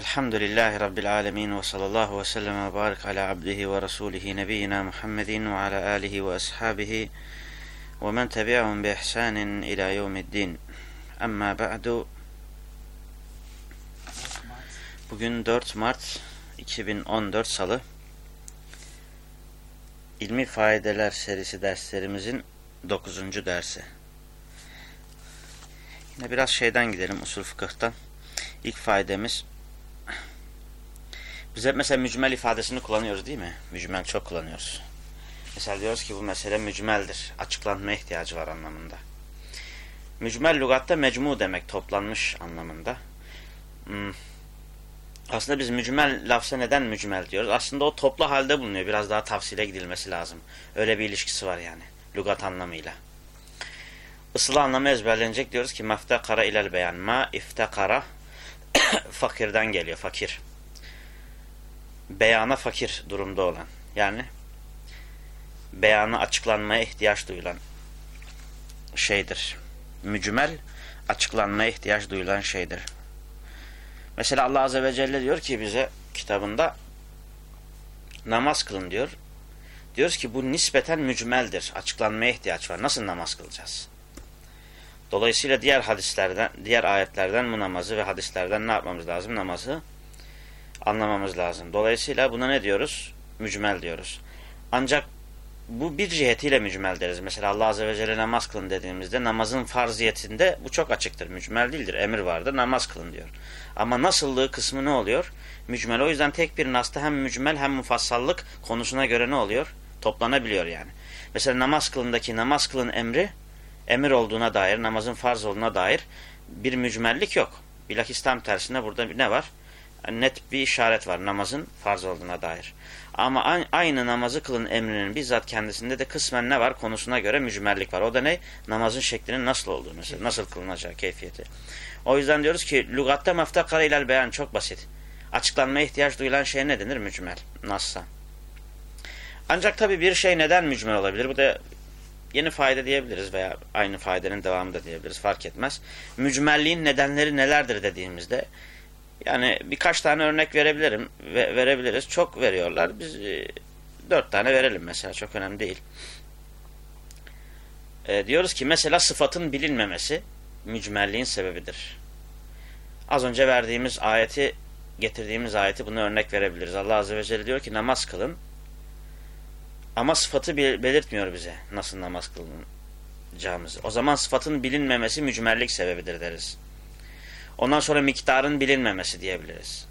Elhamdülillahi Rabbil alemin ve sallallahu ve sellem ve barik ala abdihi ve rasulihi nebiyyina Muhammedin ve ala alihi ve ashabihi ve men tebi'ahum bi ihsanin ila yevmiddin. Amma ba'du. Bugün 4 Mart 2014 Salı. İlmi Faydeler serisi derslerimizin 9. dersi. Yine biraz şeyden gidelim usul fıkıhtan. İlk faydamız biz hep mesela mücmel ifadesini kullanıyoruz değil mi? Mücmel çok kullanıyoruz. Mesela diyoruz ki bu mesele mücmeldir. Açıklanma ihtiyacı var anlamında. Mücmel lügatta mecmu demek toplanmış anlamında. Hmm. Aslında biz mücmel lafza neden mücmel diyoruz? Aslında o toplu halde bulunuyor. Biraz daha tavsile gidilmesi lazım. Öyle bir ilişkisi var yani. Lügat anlamıyla. Isılı anlamı ezberlenecek diyoruz ki meftekara ilel beyan. Ma iftekara fakirden geliyor. Fakir beyana fakir durumda olan yani beyanı açıklanmaya ihtiyaç duyulan şeydir. Mücmel açıklanmaya ihtiyaç duyulan şeydir. Mesela Allah Azze ve Celle diyor ki bize kitabında namaz kılın diyor. Diyoruz ki bu nispeten mücmeldir. Açıklanmaya ihtiyaç var. Nasıl namaz kılacağız? Dolayısıyla diğer hadislerden, diğer ayetlerden bu namazı ve hadislerden ne yapmamız lazım? Namazı anlamamız lazım. Dolayısıyla buna ne diyoruz? Mücmel diyoruz. Ancak bu bir cihetiyle mücmel deriz. Mesela Allah Azze ve Celle namaz kılın dediğimizde namazın farziyetinde bu çok açıktır. Mücmel değildir. Emir vardır. Namaz kılın diyor. Ama nasıllığı kısmı ne oluyor? Mücmel. O yüzden tek bir nasta hem mücmel hem mufassallık konusuna göre ne oluyor? Toplanabiliyor yani. Mesela namaz kılındaki namaz kılın emri emir olduğuna dair, namazın farz olduğuna dair bir mücmellik yok. Bilakis tam tersine burada ne var? Net bir işaret var namazın farz olduğuna dair. Ama aynı namazı kılın emrinin bizzat kendisinde de kısmen ne var konusuna göre mücmellik var. O da ne? Namazın şeklinin nasıl olduğu mesela. Nasıl kılınacağı keyfiyeti. O yüzden diyoruz ki lügatta meftakara ilal beyan çok basit. Açıklanmaya ihtiyaç duyulan şey ne denir? Mücmel. Nasılsa. Ancak tabi bir şey neden mücmel olabilir? Bu da yeni fayda diyebiliriz veya aynı faydanın devamı da diyebiliriz. Fark etmez. Mücmelliğin nedenleri nelerdir dediğimizde yani birkaç tane örnek verebilirim ve verebiliriz. Çok veriyorlar. Biz e, dört tane verelim mesela. Çok önemli değil. E, diyoruz ki mesela sıfatın bilinmemesi mücmelliğin sebebidir. Az önce verdiğimiz ayeti getirdiğimiz ayeti bunu örnek verebiliriz. Allah Azze ve Celle diyor ki namaz kılın ama sıfatı belirtmiyor bize nasıl namaz kılınacağımızı. O zaman sıfatın bilinmemesi mücmellik sebebidir deriz. Ondan sonra miktarın bilinmemesi diyebiliriz.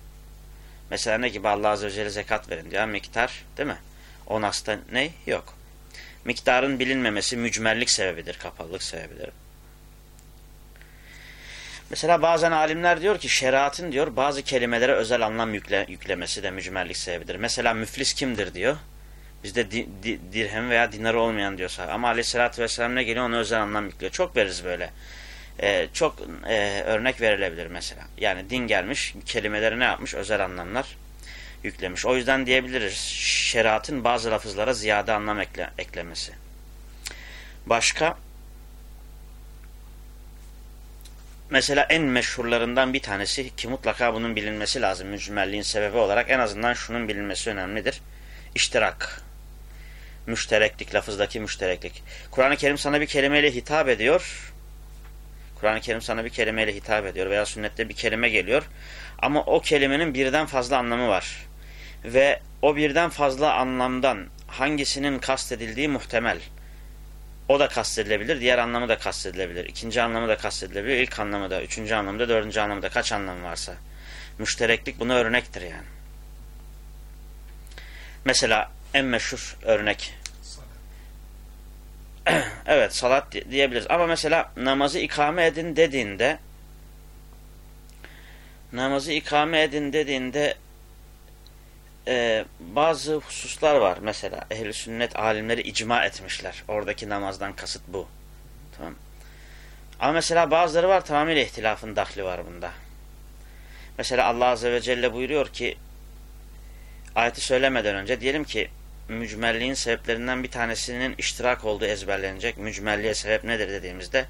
Mesela ne gibi Allah Azze ve Celle zekat verin diyor. Miktar değil mi? O nasta ne? Yok. Miktarın bilinmemesi mücmellik sebebidir, kapalılık sebebidir. Mesela bazen alimler diyor ki şeriatın diyor bazı kelimelere özel anlam yükle, yüklemesi de mücmellik sebebidir. Mesela müflis kimdir diyor. Bizde di, di, dirhem veya dinarı olmayan diyorsa. Ama aleyhissalatü vesselam ne geliyor ona özel anlam yüklüyor. Çok veririz böyle e, çok e, örnek verilebilir mesela. Yani din gelmiş, kelimeleri ne yapmış? Özel anlamlar yüklemiş. O yüzden diyebiliriz şeriatın bazı lafızlara ziyade anlam ekle, eklemesi. Başka mesela en meşhurlarından bir tanesi ki mutlaka bunun bilinmesi lazım mücmelliğin sebebi olarak en azından şunun bilinmesi önemlidir. İştirak. Müştereklik, lafızdaki müştereklik. Kur'an-ı Kerim sana bir kelimeyle hitap ediyor Kur'an-ı Kerim sana bir kelimeyle hitap ediyor veya sünnette bir kelime geliyor. Ama o kelimenin birden fazla anlamı var. Ve o birden fazla anlamdan hangisinin kastedildiği muhtemel. O da kastedilebilir, diğer anlamı da kastedilebilir. İkinci anlamı da kastedilebilir, ilk anlamı da, üçüncü anlamı da, dördüncü anlamı da kaç anlamı varsa. Müştereklik buna örnektir yani. Mesela en meşhur örnek evet salat diyebiliriz. Ama mesela namazı ikame edin dediğinde namazı ikame edin dediğinde e, bazı hususlar var. Mesela ehli sünnet alimleri icma etmişler. Oradaki namazdan kasıt bu. Tamam. Ama mesela bazıları var tamamıyla ihtilafın dahli var bunda. Mesela Allah Azze ve Celle buyuruyor ki ayeti söylemeden önce diyelim ki mücmelliğin sebeplerinden bir tanesinin iştirak olduğu ezberlenecek. Mücmelliğe sebep nedir dediğimizde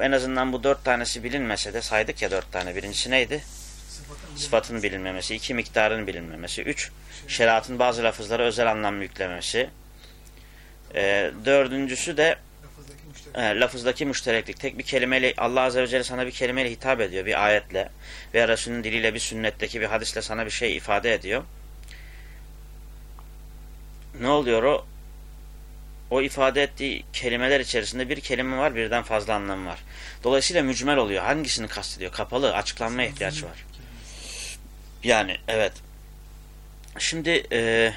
en azından bu dört tanesi bilinmese de saydık ya dört tane. Birincisi neydi? sıfatın bilinmemesi. iki miktarın bilinmemesi. Üç, şeriatın bazı lafızlara özel anlam yüklemesi. E, dördüncüsü de Lafızdaki müşterek. e, lafızdaki müştereklik. Tek bir kelimeyle Allah Azze ve Celle sana bir kelimeyle hitap ediyor. Bir ayetle veya Resulünün diliyle bir sünnetteki bir hadisle sana bir şey ifade ediyor. Ne oluyor o? O ifade ettiği kelimeler içerisinde bir kelime var, birden fazla anlamı var. Dolayısıyla mücmel oluyor. Hangisini kastediyor? Kapalı, açıklanmaya ihtiyaç var. Yani evet. Şimdi e,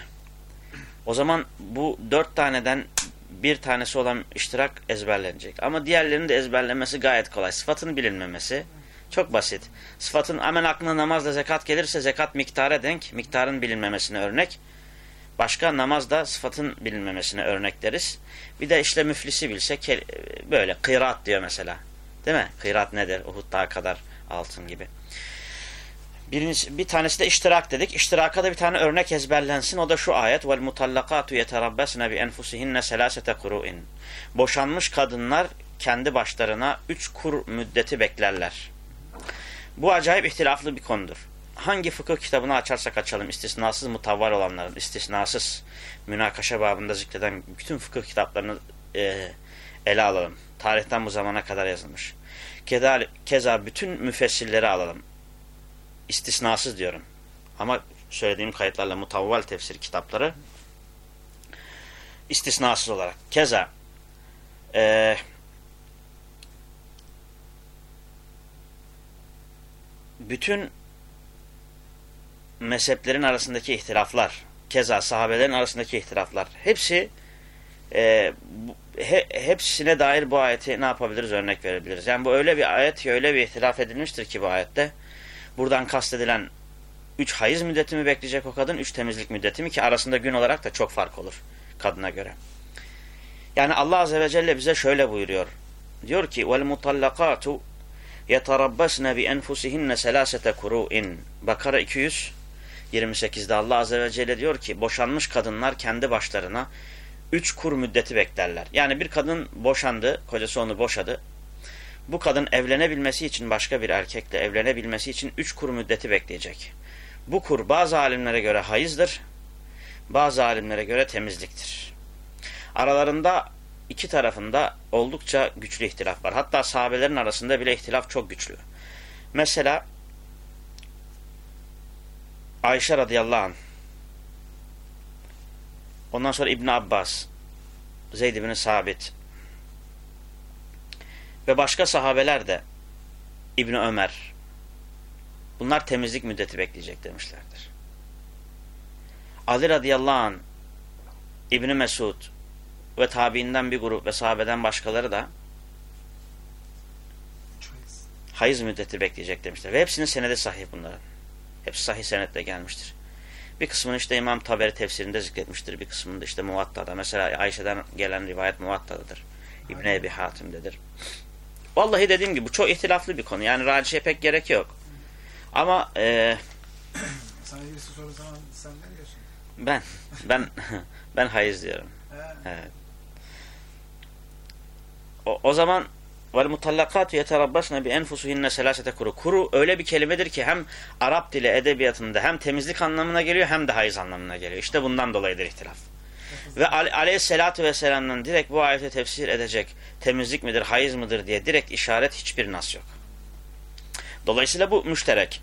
o zaman bu dört taneden bir tanesi olan iştirak ezberlenecek. Ama diğerlerinin de ezberlenmesi gayet kolay. Sıfatın bilinmemesi çok basit. Sıfatın hemen aklına namazla zekat gelirse zekat miktara denk, miktarın bilinmemesine örnek. Başka namazda sıfatın bilinmemesine örnek deriz. Bir de işte müflisi bilse böyle kıraat diyor mesela. Değil mi? Kıraat nedir? Uhud dağı kadar altın gibi. Birincisi, bir tanesi de iştirak dedik. İştiraka da bir tane örnek ezberlensin. O da şu ayet. Vel mutallakatu yeterabbesne bi enfusihinne selasete kuru'in. Boşanmış kadınlar kendi başlarına üç kur müddeti beklerler. Bu acayip ihtilaflı bir konudur. Hangi fıkıh kitabını açarsak açalım istisnasız mutavvar olanların, istisnasız münakaşa babında zikreden bütün fıkıh kitaplarını e, ele alalım. Tarihten bu zamana kadar yazılmış. Keza, keza bütün müfessirleri alalım istisnasız diyorum. Ama söylediğim kayıtlarla mutavval tefsir kitapları istisnasız olarak. Keza e, bütün mezheplerin arasındaki ihtilaflar, keza sahabelerin arasındaki ihtilaflar, hepsi e, bu, he, hepsine dair bu ayeti ne yapabiliriz örnek verebiliriz. Yani bu öyle bir ayet ki öyle bir ihtilaf edilmiştir ki bu ayette Buradan kastedilen 3 hayız müddeti mi bekleyecek o kadın, 3 temizlik müddeti mi ki arasında gün olarak da çok fark olur kadına göre. Yani Allah Azze ve Celle bize şöyle buyuruyor. Diyor ki وَالْمُطَلَّقَاتُ يَتَرَبَّسْنَ بِاَنْفُسِهِنَّ سَلَاسَةَ كُرُوءٍ Bakara 228'de Allah Azze ve Celle diyor ki boşanmış kadınlar kendi başlarına 3 kur müddeti beklerler. Yani bir kadın boşandı, kocası onu boşadı bu kadın evlenebilmesi için başka bir erkekle evlenebilmesi için üç kur müddeti bekleyecek. Bu kur bazı alimlere göre hayızdır, bazı alimlere göre temizliktir. Aralarında iki tarafında oldukça güçlü ihtilaf var. Hatta sahabelerin arasında bile ihtilaf çok güçlü. Mesela Ayşe radıyallahu anh ondan sonra İbn Abbas Zeyd ibn Sabit ve başka sahabeler de İbni Ömer bunlar temizlik müddeti bekleyecek demişlerdir. Ali radıyallahu an İbni Mesud ve tabiinden bir grup ve sahabeden başkaları da hayız müddeti bekleyecek demişler. Ve hepsinin senedi sahih bunların. Hepsi sahih senetle gelmiştir. Bir kısmını işte İmam Taberi tefsirinde zikretmiştir. Bir kısmını da işte Muvatta'da. Mesela Ayşe'den gelen rivayet Muvatta'dadır. İbni Ebi Hatim'dedir. Vallahi dediğim gibi bu çok ihtilaflı bir konu. Yani racihe pek gerek yok. Ama e, Sana birisi soru zaman sen ne diyorsun? ben ben ben hayız diyorum. Evet. O, o zaman vel mutallakatu yeterabbasne bi enfusuhinne selasete kuru. Kuru öyle bir kelimedir ki hem Arap dili edebiyatında hem temizlik anlamına geliyor hem de hayız anlamına geliyor. İşte bundan dolayıdır ihtilaf. Ve aleyhissalatü vesselam'dan direkt bu ayeti tefsir edecek temizlik midir, hayız mıdır diye direkt işaret hiçbir nas yok. Dolayısıyla bu müşterek.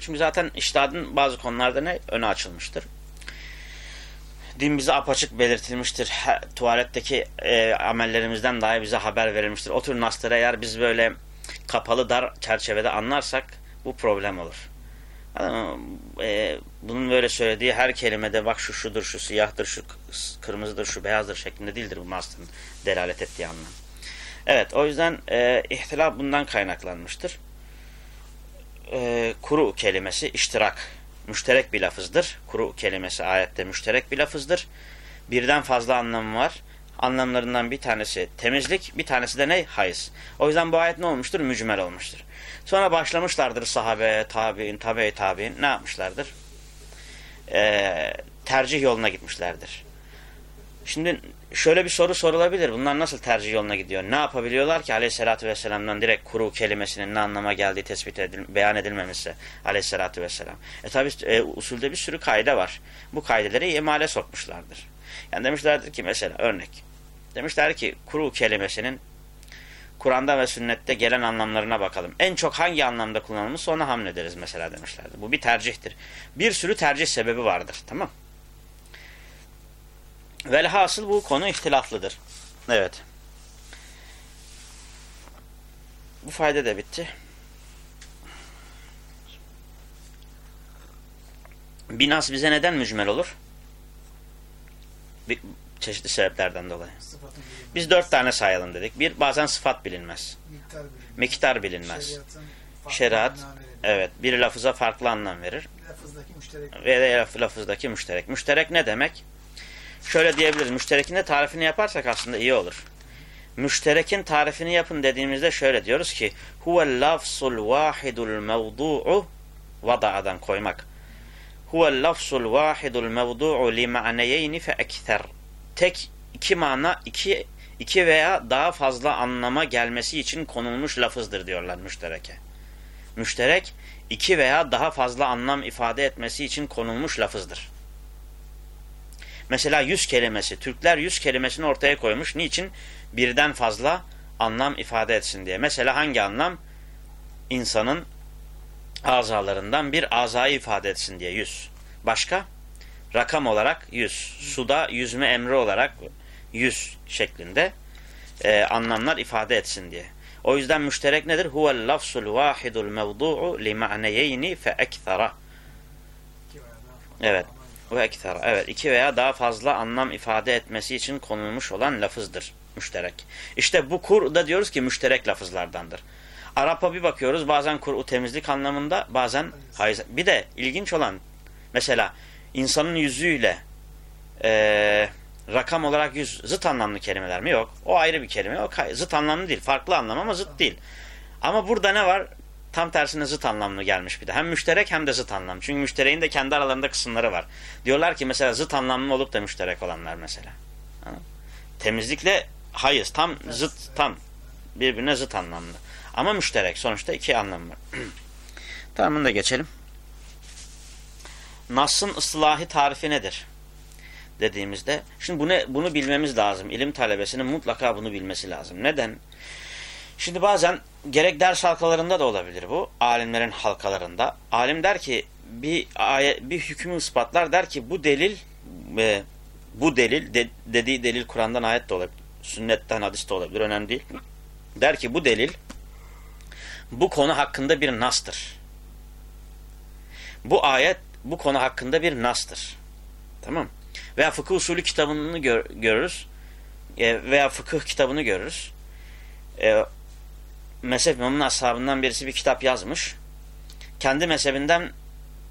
Çünkü zaten iştihadın bazı konularda ne? Öne açılmıştır. Din bize apaçık belirtilmiştir. Tuvaletteki e, amellerimizden dahi bize haber verilmiştir. O tür nasları eğer biz böyle kapalı dar çerçevede anlarsak bu problem olur. E, bunun böyle söylediği her kelimede bak şu şudur, şu siyahtır, şu kırmızıdır, şu beyazdır şeklinde değildir bu nasların delalet ettiği anlam. Evet o yüzden e, ihtilaf bundan kaynaklanmıştır. E, kuru kelimesi iştirak, müşterek bir lafızdır. Kuru kelimesi ayette müşterek bir lafızdır. Birden fazla anlamı var. Anlamlarından bir tanesi temizlik, bir tanesi de ne? Hayız. O yüzden bu ayet ne olmuştur? Mücmel olmuştur. Sonra başlamışlardır sahabe, tabi'in, tabi tabi'in ne yapmışlardır? Ee, tercih yoluna gitmişlerdir. Şimdi şöyle bir soru sorulabilir. Bunlar nasıl tercih yoluna gidiyor? Ne yapabiliyorlar ki aleyhissalatü vesselam'dan direkt kuru kelimesinin ne anlama geldiği tespit edil beyan edilmemişse aleyhissalatü vesselam. E tabi e, usulde bir sürü kaide var. Bu kaideleri imale sokmuşlardır. Yani demişlerdir ki mesela örnek. Demişler ki kuru kelimesinin Kur'an'da ve sünnette gelen anlamlarına bakalım. En çok hangi anlamda kullanılmış ona hamlederiz mesela demişlerdi. Bu bir tercihtir. Bir sürü tercih sebebi vardır. Tamam Velhasıl bu konu ihtilaflıdır. Evet. Bu fayda da bitti. Binas bize neden mücmel olur? Bir, çeşitli sebeplerden dolayı. Biz dört tane sayalım dedik. Bir, bazen sıfat bilinmez. Miktar bilinmez. Miktar bilinmez. Şeriat, evet, bir lafıza farklı anlam verir. Lafızdaki müşterek. Ve de laf- lafızdaki müşterek. Müşterek ne demek? Şöyle diyebiliriz. Müşterekin de tarifini yaparsak aslında iyi olur. Müşterekin tarifini yapın dediğimizde şöyle diyoruz ki huvel lafzul vahidul mevdu'u vada'adan koymak. Huvel lafzul vahidul mevdu'u li ma'neyeyni fe ekter. Tek iki mana, iki, iki veya daha fazla anlama gelmesi için konulmuş lafızdır diyorlar müştereke. Müşterek iki veya daha fazla anlam ifade etmesi için konulmuş lafızdır. Mesela yüz kelimesi. Türkler yüz kelimesini ortaya koymuş. Niçin? Birden fazla anlam ifade etsin diye. Mesela hangi anlam? İnsanın azalarından bir azayı ifade etsin diye yüz. Başka? Rakam olarak yüz. Suda yüzme emri olarak yüz şeklinde e, anlamlar ifade etsin diye. O yüzden müşterek nedir? Huvel lafzul vahidul mevdu'u li ma'neyeyni fe ekthara. Evet. Ve ekthara. Evet. iki veya daha fazla anlam ifade etmesi için konulmuş olan lafızdır. Müşterek. İşte bu kur da diyoruz ki müşterek lafızlardandır. Arap'a bir bakıyoruz bazen kur'u temizlik anlamında bazen hayır. Bir de ilginç olan mesela insanın yüzüyle eee rakam olarak yüz zıt anlamlı kelimeler mi? Yok. O ayrı bir kelime. O zıt anlamlı değil. Farklı anlam ama zıt değil. Ama burada ne var? Tam tersine zıt anlamlı gelmiş bir de. Hem müşterek hem de zıt anlam. Çünkü müştereğin de kendi aralarında kısımları var. Diyorlar ki mesela zıt anlamlı olup da müşterek olanlar mesela. Temizlikle hayır. Tam zıt tam. Birbirine zıt anlamlı. Ama müşterek. Sonuçta iki anlam var. tamam bunu da geçelim. Nas'ın ıslahi tarifi nedir? Dediğimizde. Şimdi bunu, bunu bilmemiz lazım. İlim talebesinin mutlaka bunu bilmesi lazım. Neden? Şimdi bazen gerek ders halkalarında da olabilir bu. Alimlerin halkalarında. Alim der ki bir ayet, bir hükmü ispatlar der ki bu delil ve bu delil de, dediği delil Kur'an'dan ayet de olabilir. Sünnetten hadis de olabilir. Önemli değil. Der ki bu delil bu konu hakkında bir nastır. Bu ayet bu konu hakkında bir nastır. Tamam Veya fıkıh usulü kitabını gör, görürüz. E, veya fıkıh kitabını görürüz. E, mezhep imamının ashabından birisi bir kitap yazmış. Kendi mezhebinden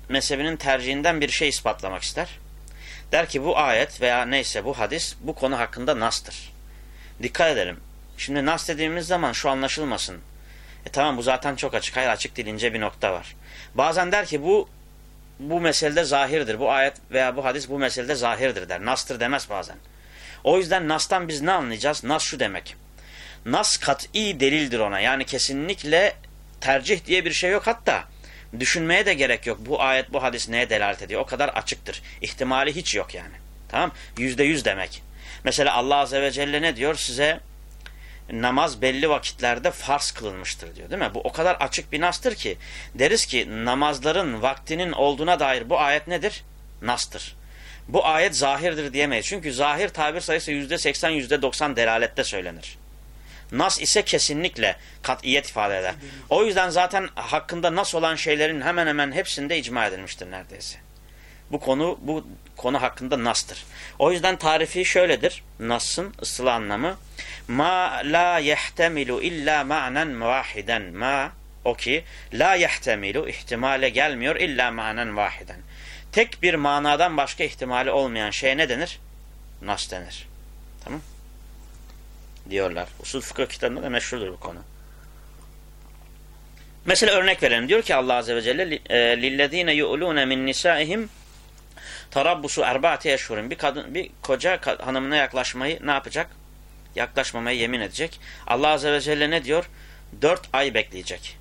mezhebinin tercihinden bir şey ispatlamak ister. Der ki bu ayet veya neyse bu hadis bu konu hakkında nastır. Dikkat edelim. Şimdi nas dediğimiz zaman şu anlaşılmasın. E tamam bu zaten çok açık. Hayır açık değil ince bir nokta var. Bazen der ki bu bu meselede zahirdir. Bu ayet veya bu hadis bu meselede zahirdir der. Nastır demez bazen. O yüzden nastan biz ne anlayacağız? Nas şu demek. Nas kat'i delildir ona. Yani kesinlikle tercih diye bir şey yok. Hatta düşünmeye de gerek yok. Bu ayet, bu hadis neye delalet ediyor? O kadar açıktır. İhtimali hiç yok yani. Tamam? Yüzde yüz demek. Mesela Allah Azze ve Celle ne diyor? Size namaz belli vakitlerde farz kılınmıştır diyor. Değil mi? Bu o kadar açık bir nastır ki deriz ki namazların vaktinin olduğuna dair bu ayet nedir? Nastır. Bu ayet zahirdir diyemeyiz. Çünkü zahir tabir sayısı yüzde seksen, yüzde doksan delalette söylenir. Nas ise kesinlikle kat'iyet ifade eder. O yüzden zaten hakkında nas olan şeylerin hemen hemen hepsinde icma edilmiştir neredeyse. Bu konu bu konu hakkında nastır. O yüzden tarifi şöyledir. Nas'ın ıslah anlamı ma la yehtemilu illa ma'nen vahiden ma o ki la yehtemilu ihtimale gelmiyor illa ma'nen vahiden. Tek bir manadan başka ihtimali olmayan şeye ne denir? Nas denir. Tamam? Diyorlar. Usul fıkıh kitabında da meşhurdur bu konu. Mesela örnek verelim. Diyor ki Allah Azze ve Celle lillezine yu'lune min nisaihim Tarabbusu erbaati eşhurin. Bir kadın, bir koca hanımına yaklaşmayı ne yapacak? Yaklaşmamaya yemin edecek. Allah Azze ve Celle ne diyor? Dört ay bekleyecek.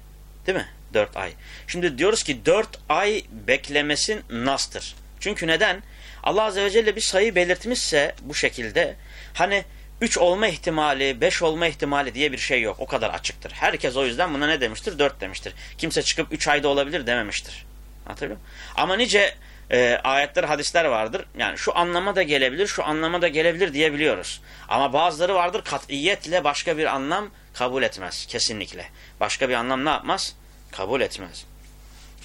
Değil mi? Dört ay. Şimdi diyoruz ki dört ay beklemesin nastır. Çünkü neden? Allah Azze ve Celle bir sayı belirtmişse bu şekilde hani 3 olma ihtimali, 5 olma ihtimali diye bir şey yok. O kadar açıktır. Herkes o yüzden buna ne demiştir? 4 demiştir. Kimse çıkıp 3 ayda olabilir dememiştir. Hatırlıyor musun? Ama nice e, ayetler, hadisler vardır. Yani şu anlama da gelebilir, şu anlama da gelebilir diyebiliyoruz. Ama bazıları vardır katiyetle başka bir anlam kabul etmez. Kesinlikle. Başka bir anlam ne yapmaz? Kabul etmez.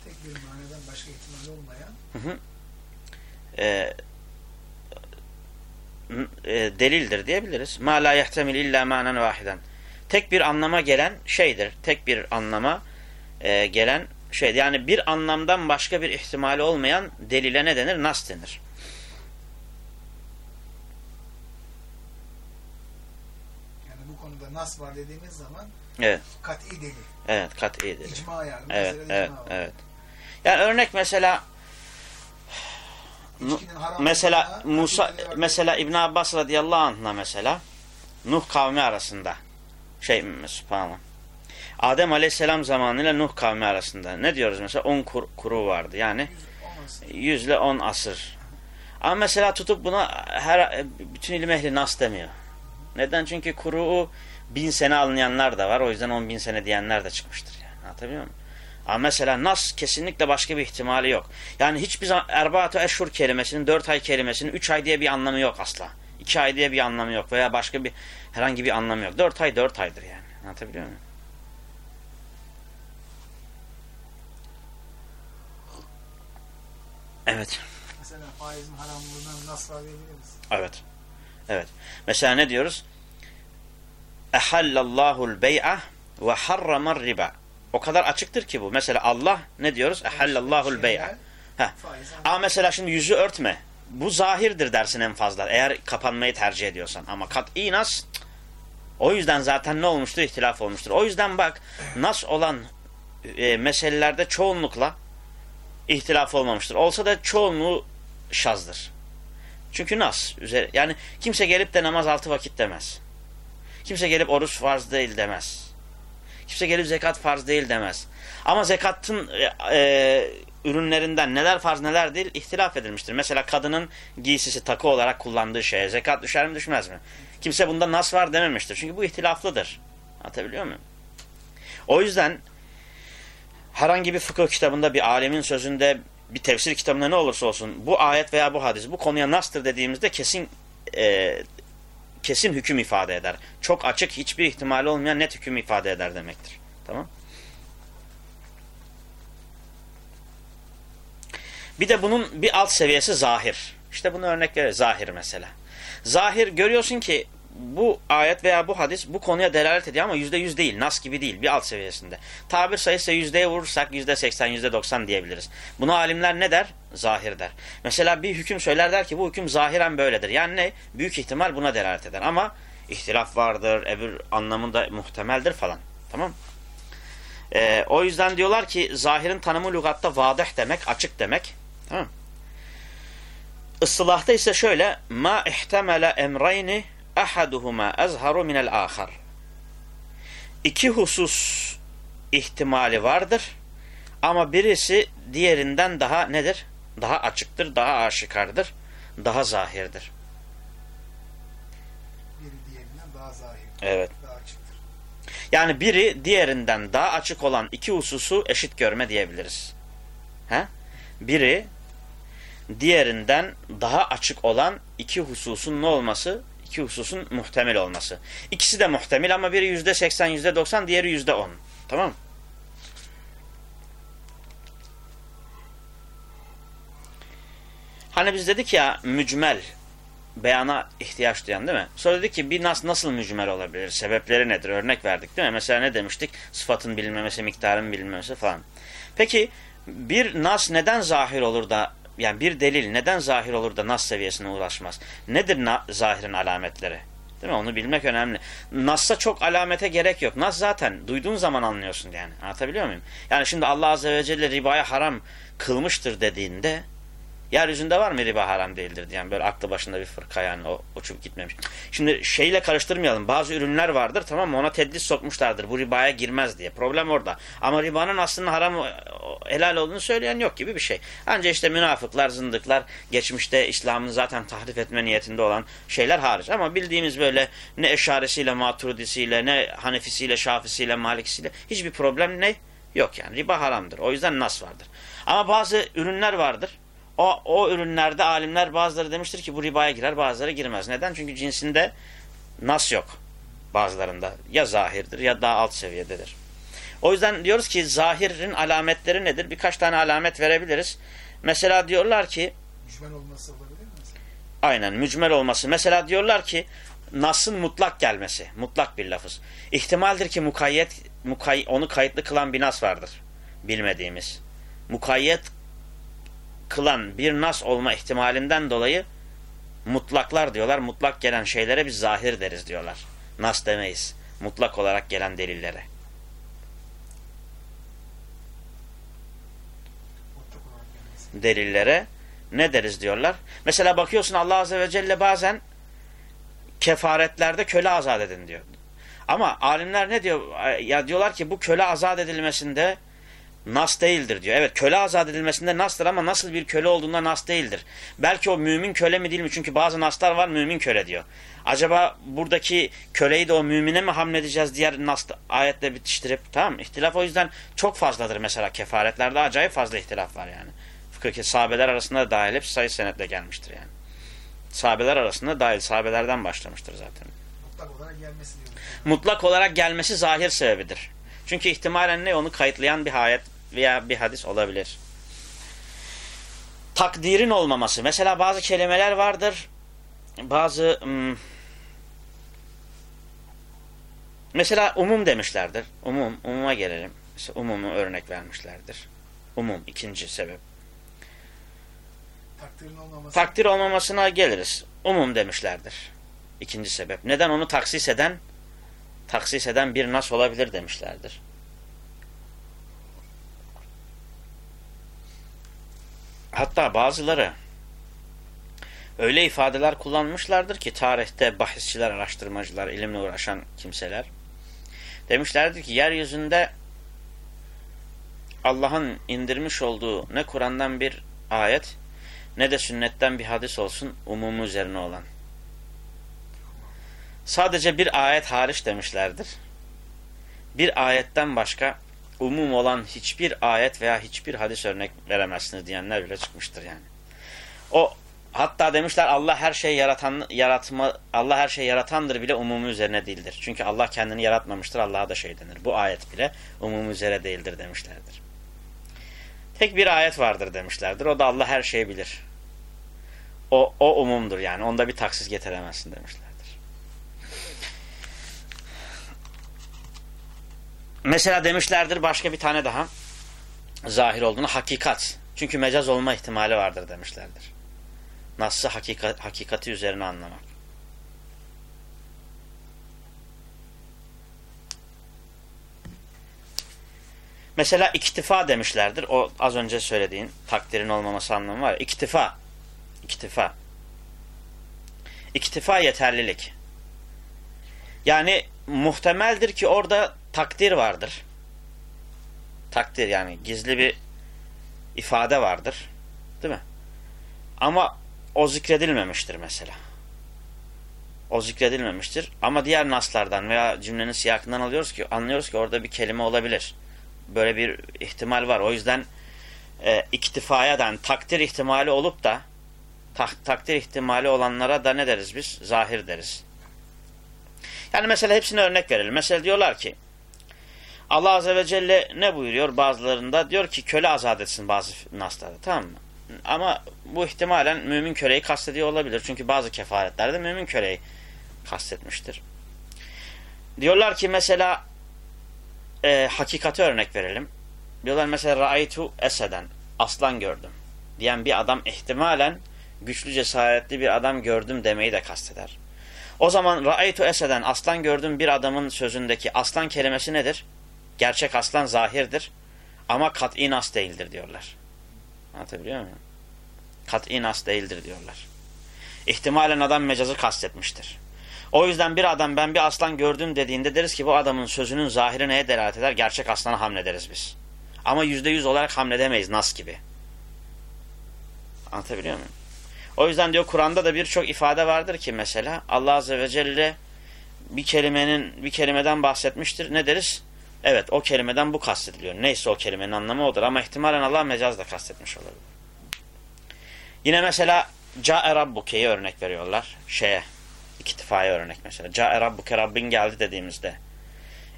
Tek bir maneden başka ihtimal olmayan e, e, delildir diyebiliriz. Ma la yehtemil illa manen vahiden. Tek bir anlama gelen şeydir. Tek bir anlama e, gelen şey. Yani bir anlamdan başka bir ihtimali olmayan delile ne denir? Nas denir. yani bu konuda nas var dediğimiz zaman Evet. kat'i delil. Evet. Kat'i delil. İcma yani. Evet. Evet. Evet. Yani örnek mesela mesela Musa mesela İbn Abbas radıyallahu anh'la mesela Nuh kavmi arasında şey subhanallah. Adem aleyhisselam zamanıyla Nuh kavmi arasında ne diyoruz mesela 10 kur, kuru vardı. Yani Yüz olmasın. 100 ile 10 asır. Ama mesela tutup buna her bütün ilim ehli nas demiyor. Neden? Çünkü kuru bin sene anlayanlar da var. O yüzden 10 bin sene diyenler de çıkmıştır. Yani. Anlatabiliyor muyum? Ama mesela nas kesinlikle başka bir ihtimali yok. Yani hiçbir zaman erbaatü eşhur kelimesinin, 4 ay kelimesinin 3 ay diye bir anlamı yok asla. 2 ay diye bir anlamı yok veya başka bir herhangi bir anlamı yok. 4 ay 4 aydır yani. Anlatabiliyor muyum? Evet. Mesela faizin haramlığına nas var diyebiliriz. Evet. Evet. Mesela ne diyoruz? Ehallallahu'l bey'a ve harramar riba. O kadar açıktır ki bu. Mesela Allah ne diyoruz? Ehallallahu'l bey'a. Ama mesela şimdi yüzü örtme. Bu zahirdir dersin en fazla. Eğer kapanmayı tercih ediyorsan. Ama kat'i nas o yüzden zaten ne olmuştur? İhtilaf olmuştur. O yüzden bak nas olan e, meselelerde çoğunlukla ihtilaf olmamıştır. Olsa da çoğunluğu şazdır. Çünkü nas. Üzeri, yani kimse gelip de namaz altı vakit demez. Kimse gelip oruç farz değil demez. Kimse gelip zekat farz değil demez. Ama zekatın e, e, ürünlerinden neler farz neler değil ihtilaf edilmiştir. Mesela kadının giysisi takı olarak kullandığı şeye zekat düşer mi düşmez mi? Kimse bunda nas var dememiştir. Çünkü bu ihtilaflıdır. Anlatabiliyor muyum? O yüzden herhangi bir fıkıh kitabında bir alemin sözünde bir tefsir kitabında ne olursa olsun bu ayet veya bu hadis bu konuya nastır dediğimizde kesin e, kesin hüküm ifade eder. Çok açık hiçbir ihtimali olmayan net hüküm ifade eder demektir. Tamam? Bir de bunun bir alt seviyesi zahir. İşte bunu örnek verir. Zahir mesela. Zahir görüyorsun ki bu ayet veya bu hadis bu konuya delalet ediyor ama yüzde yüz değil. Nas gibi değil. Bir alt seviyesinde. Tabir sayısı yüzdeye vurursak yüzde seksen, yüzde doksan diyebiliriz. Bunu alimler ne der? Zahir der. Mesela bir hüküm söyler der ki bu hüküm zahiren böyledir. Yani ne? Büyük ihtimal buna delalet eder. Ama ihtilaf vardır, öbür anlamında muhtemeldir falan. Tamam ee, O yüzden diyorlar ki zahirin tanımı lügatta vadeh demek, açık demek. Tamam Isılahta ise şöyle ma ihtemele emrayni ahaduhuma azharu minel ahar. İki husus ihtimali vardır ama birisi diğerinden daha nedir? Daha açıktır, daha aşikardır, daha zahirdir. Biri diğerinden daha zahir. Evet. Daha açıktır. Yani biri diğerinden daha açık olan iki hususu eşit görme diyebiliriz. He? Biri diğerinden daha açık olan iki hususun ne olması? İki hususun muhtemel olması. İkisi de muhtemel ama biri yüzde seksen, yüzde doksan, diğeri yüzde on. Tamam? Hani biz dedik ya mücmel beyana ihtiyaç duyan değil mi? Sonra dedik ki bir nas nasıl mücmel olabilir? Sebepleri nedir? Örnek verdik değil mi? Mesela ne demiştik? Sıfatın bilinmemesi, miktarın bilinmemesi falan. Peki bir nas neden zahir olur da yani bir delil neden zahir olur da nas seviyesine ulaşmaz? Nedir na zahirin alametleri? Değil mi? Onu bilmek önemli. Nas'a çok alamete gerek yok. Nas zaten duyduğun zaman anlıyorsun yani. Anlatabiliyor muyum? Yani şimdi Allah Azze ve Celle ribaya haram kılmıştır dediğinde Yeryüzünde var mı riba haram değildir diyen böyle aklı başında bir fırka yani o uçup gitmemiş. Şimdi şeyle karıştırmayalım. Bazı ürünler vardır tamam mı ona tedlis sokmuşlardır. Bu ribaya girmez diye. Problem orada. Ama ribanın aslında haram helal olduğunu söyleyen yok gibi bir şey. Ancak işte münafıklar, zındıklar geçmişte İslam'ın zaten tahrif etme niyetinde olan şeyler hariç. Ama bildiğimiz böyle ne eşaresiyle, maturidisiyle, ne hanefisiyle, şafisiyle, malikisiyle hiçbir problem ne? Yok yani. Riba haramdır. O yüzden nas vardır. Ama bazı ürünler vardır. O, o ürünlerde alimler bazıları demiştir ki bu ribaya girer bazıları girmez. Neden? Çünkü cinsinde nas yok bazılarında. Ya zahirdir ya daha alt seviyededir. O yüzden diyoruz ki zahirin alametleri nedir? Birkaç tane alamet verebiliriz. Mesela diyorlar ki Mücmen olması olabilir mi? aynen mücmel olması. Mesela diyorlar ki Nas'ın mutlak gelmesi. Mutlak bir lafız. İhtimaldir ki mukayyet mukay onu kayıtlı kılan bir nas vardır. Bilmediğimiz. Mukayyet kılan bir nas olma ihtimalinden dolayı mutlaklar diyorlar. Mutlak gelen şeylere biz zahir deriz diyorlar. Nas demeyiz. Mutlak olarak gelen delillere. Delillere ne deriz diyorlar. Mesela bakıyorsun Allah Azze ve Celle bazen kefaretlerde köle azat edin diyor. Ama alimler ne diyor? Ya diyorlar ki bu köle azat edilmesinde nas değildir diyor. Evet köle azat edilmesinde nastır ama nasıl bir köle olduğunda nas değildir. Belki o mümin köle mi değil mi? Çünkü bazı naslar var mümin köle diyor. Acaba buradaki köleyi de o mümine mi hamledeceğiz diğer nas ayetle bitiştirip tamam? İhtilaf o yüzden çok fazladır mesela kefaretlerde acayip fazla ihtilaf var yani. Fıkıh sahabeler arasında da dahil hep sayı senetle gelmiştir yani. Sahabeler arasında dahil sahabelerden başlamıştır zaten. Mutlak olarak gelmesi. Mutlak olarak gelmesi zahir sebebidir. Çünkü ihtimalen ne onu kayıtlayan bir ayet veya bir hadis olabilir. Takdirin olmaması. Mesela bazı kelimeler vardır. Bazı hmm, mesela umum demişlerdir. Umum, umuma gelelim. Mesela umumu örnek vermişlerdir. Umum ikinci sebep. Takdirin olmaması. Takdir olmamasına geliriz. Umum demişlerdir. İkinci sebep. Neden onu taksis eden taksis eden bir nas olabilir demişlerdir. Hatta bazıları öyle ifadeler kullanmışlardır ki tarihte bahisçiler, araştırmacılar, ilimle uğraşan kimseler demişlerdir ki yeryüzünde Allah'ın indirmiş olduğu ne Kur'an'dan bir ayet ne de sünnetten bir hadis olsun umumu üzerine olan. Sadece bir ayet hariç demişlerdir. Bir ayetten başka umum olan hiçbir ayet veya hiçbir hadis örnek veremezsiniz diyenler bile çıkmıştır yani. O hatta demişler Allah her şeyi yaratan yaratma Allah her şeyi yaratandır bile umumu üzerine değildir. Çünkü Allah kendini yaratmamıştır. Allah'a da şey denir. Bu ayet bile umumu üzere değildir demişlerdir. Tek bir ayet vardır demişlerdir. O da Allah her şeyi bilir. O, o umumdur yani. Onda bir taksis getiremezsin demişlerdir. Mesela demişlerdir başka bir tane daha zahir olduğunu hakikat. Çünkü mecaz olma ihtimali vardır demişlerdir. Nasıl hakikat, hakikati üzerine anlamak. Mesela iktifa demişlerdir. O az önce söylediğin takdirin olmaması anlamı var. İktifa. İktifa. İktifa yeterlilik. Yani muhtemeldir ki orada takdir vardır. Takdir yani gizli bir ifade vardır. Değil mi? Ama o zikredilmemiştir mesela. O zikredilmemiştir. Ama diğer naslardan veya cümlenin siyakından alıyoruz ki anlıyoruz ki orada bir kelime olabilir. Böyle bir ihtimal var. O yüzden e, iktifaya yani takdir ihtimali olup da tak, takdir ihtimali olanlara da ne deriz biz? Zahir deriz. Yani mesela hepsine örnek verelim. Mesela diyorlar ki Allah Azze ve Celle ne buyuruyor bazılarında? Diyor ki köle azat etsin bazı naslarda. Tamam mı? Ama bu ihtimalen mümin köleyi kastediyor olabilir. Çünkü bazı kefaretlerde mümin köleyi kastetmiştir. Diyorlar ki mesela e, hakikati örnek verelim. Diyorlar mesela Ra'aytu eseden aslan gördüm diyen bir adam ihtimalen güçlü cesaretli bir adam gördüm demeyi de kasteder. O zaman Ra'aytu eseden aslan gördüm bir adamın sözündeki aslan kelimesi nedir? Gerçek aslan zahirdir ama kat'i nas değildir diyorlar. Anlatabiliyor muyum? Kat'i nas değildir diyorlar. İhtimalen adam mecazı kastetmiştir. O yüzden bir adam ben bir aslan gördüm dediğinde deriz ki bu adamın sözünün zahiri neye delalet eder? Gerçek aslana hamlederiz biz. Ama yüzde yüz olarak hamledemeyiz nas gibi. Anlatabiliyor muyum? O yüzden diyor Kur'an'da da birçok ifade vardır ki mesela Allah Azze ve Celle bir kelimenin bir kelimeden bahsetmiştir. Ne deriz? Evet o kelimeden bu kastediliyor. Neyse o kelimenin anlamı odur ama ihtimalen Allah mecaz da kastetmiş olabilir. Yine mesela Ca'e Rabbuke'yi örnek veriyorlar. Şeye, iktifaya örnek mesela. Ca'e Rabbuke Rabbin geldi dediğimizde.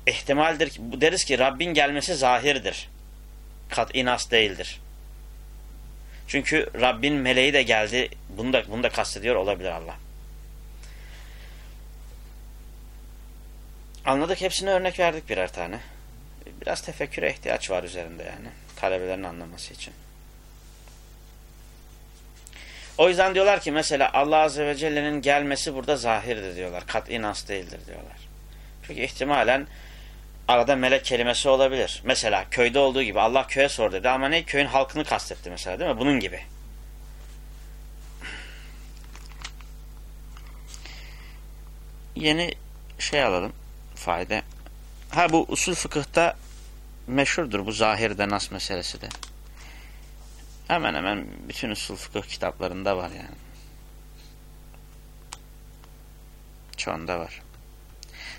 ihtimaldir ki, deriz ki Rabbin gelmesi zahirdir. Kat'i nas değildir. Çünkü Rabbin meleği de geldi. Bunu da, bunu da kastediyor olabilir Allah. Anladık. Hepsine örnek verdik birer tane. Biraz tefekküre ihtiyaç var üzerinde yani. Talebelerin anlaması için. O yüzden diyorlar ki mesela Allah Azze ve Celle'nin gelmesi burada zahirdir diyorlar. Kat'i nas değildir diyorlar. Çünkü ihtimalen arada melek kelimesi olabilir. Mesela köyde olduğu gibi Allah köye sor dedi ama ne? Köyün halkını kastetti mesela değil mi? Bunun gibi. Yeni şey alalım. Fayda. Ha bu usul fıkıhta meşhurdur bu zahirde nas meselesi de. Hemen hemen bütün usul fıkıh kitaplarında var yani. Çoğunda var.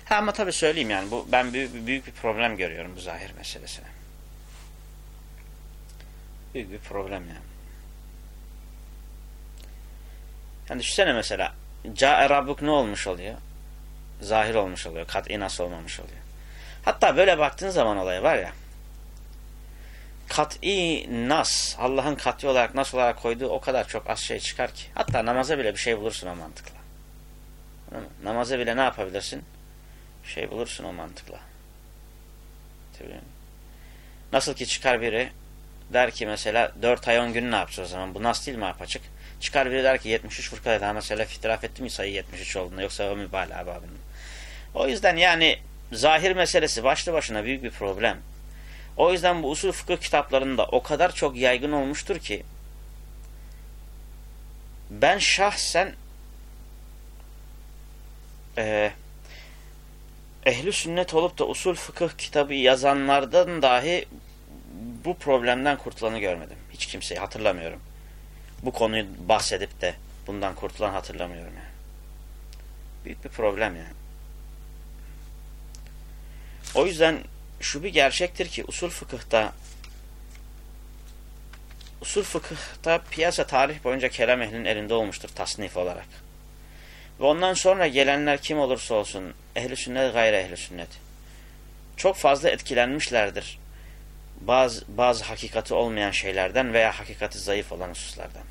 Ha ama tabii söyleyeyim yani bu ben büyük, büyük bir problem görüyorum bu zahir meselesine. Büyük bir problem yani. Yani düşünsene mesela Ca'e Rabbuk ne olmuş oluyor? Zahir olmuş oluyor. Kat'i nas olmamış oluyor. Hatta böyle baktığın zaman olaya var ya kat'i nas Allah'ın kat'i olarak nas olarak koyduğu o kadar çok az şey çıkar ki. Hatta namaza bile bir şey bulursun o mantıkla. Namaza bile ne yapabilirsin? şey bulursun o mantıkla. Tabii. Nasıl ki çıkar biri der ki mesela 4 ay 10 gün ne yapacağız o zaman? Bu nas değil mi apaçık? Çıkar biri der ki 73 fırka daha mesela itiraf etti mi sayı 73 olduğunda yoksa o mübalağa babında. O yüzden yani zahir meselesi başlı başına büyük bir problem. O yüzden bu usul fıkıh kitaplarında o kadar çok yaygın olmuştur ki ben şahsen eee ehli sünnet olup da usul fıkıh kitabı yazanlardan dahi bu problemden kurtulanı görmedim. Hiç kimseyi hatırlamıyorum. Bu konuyu bahsedip de bundan kurtulan hatırlamıyorum yani. Büyük bir problem yani. O yüzden şu bir gerçektir ki usul fıkıhta usul fıkıhta piyasa tarih boyunca kelam ehlinin elinde olmuştur tasnif olarak. Ve ondan sonra gelenler kim olursa olsun ehli sünnet gayri ehli sünnet çok fazla etkilenmişlerdir. Bazı, bazı hakikati olmayan şeylerden veya hakikati zayıf olan hususlardan.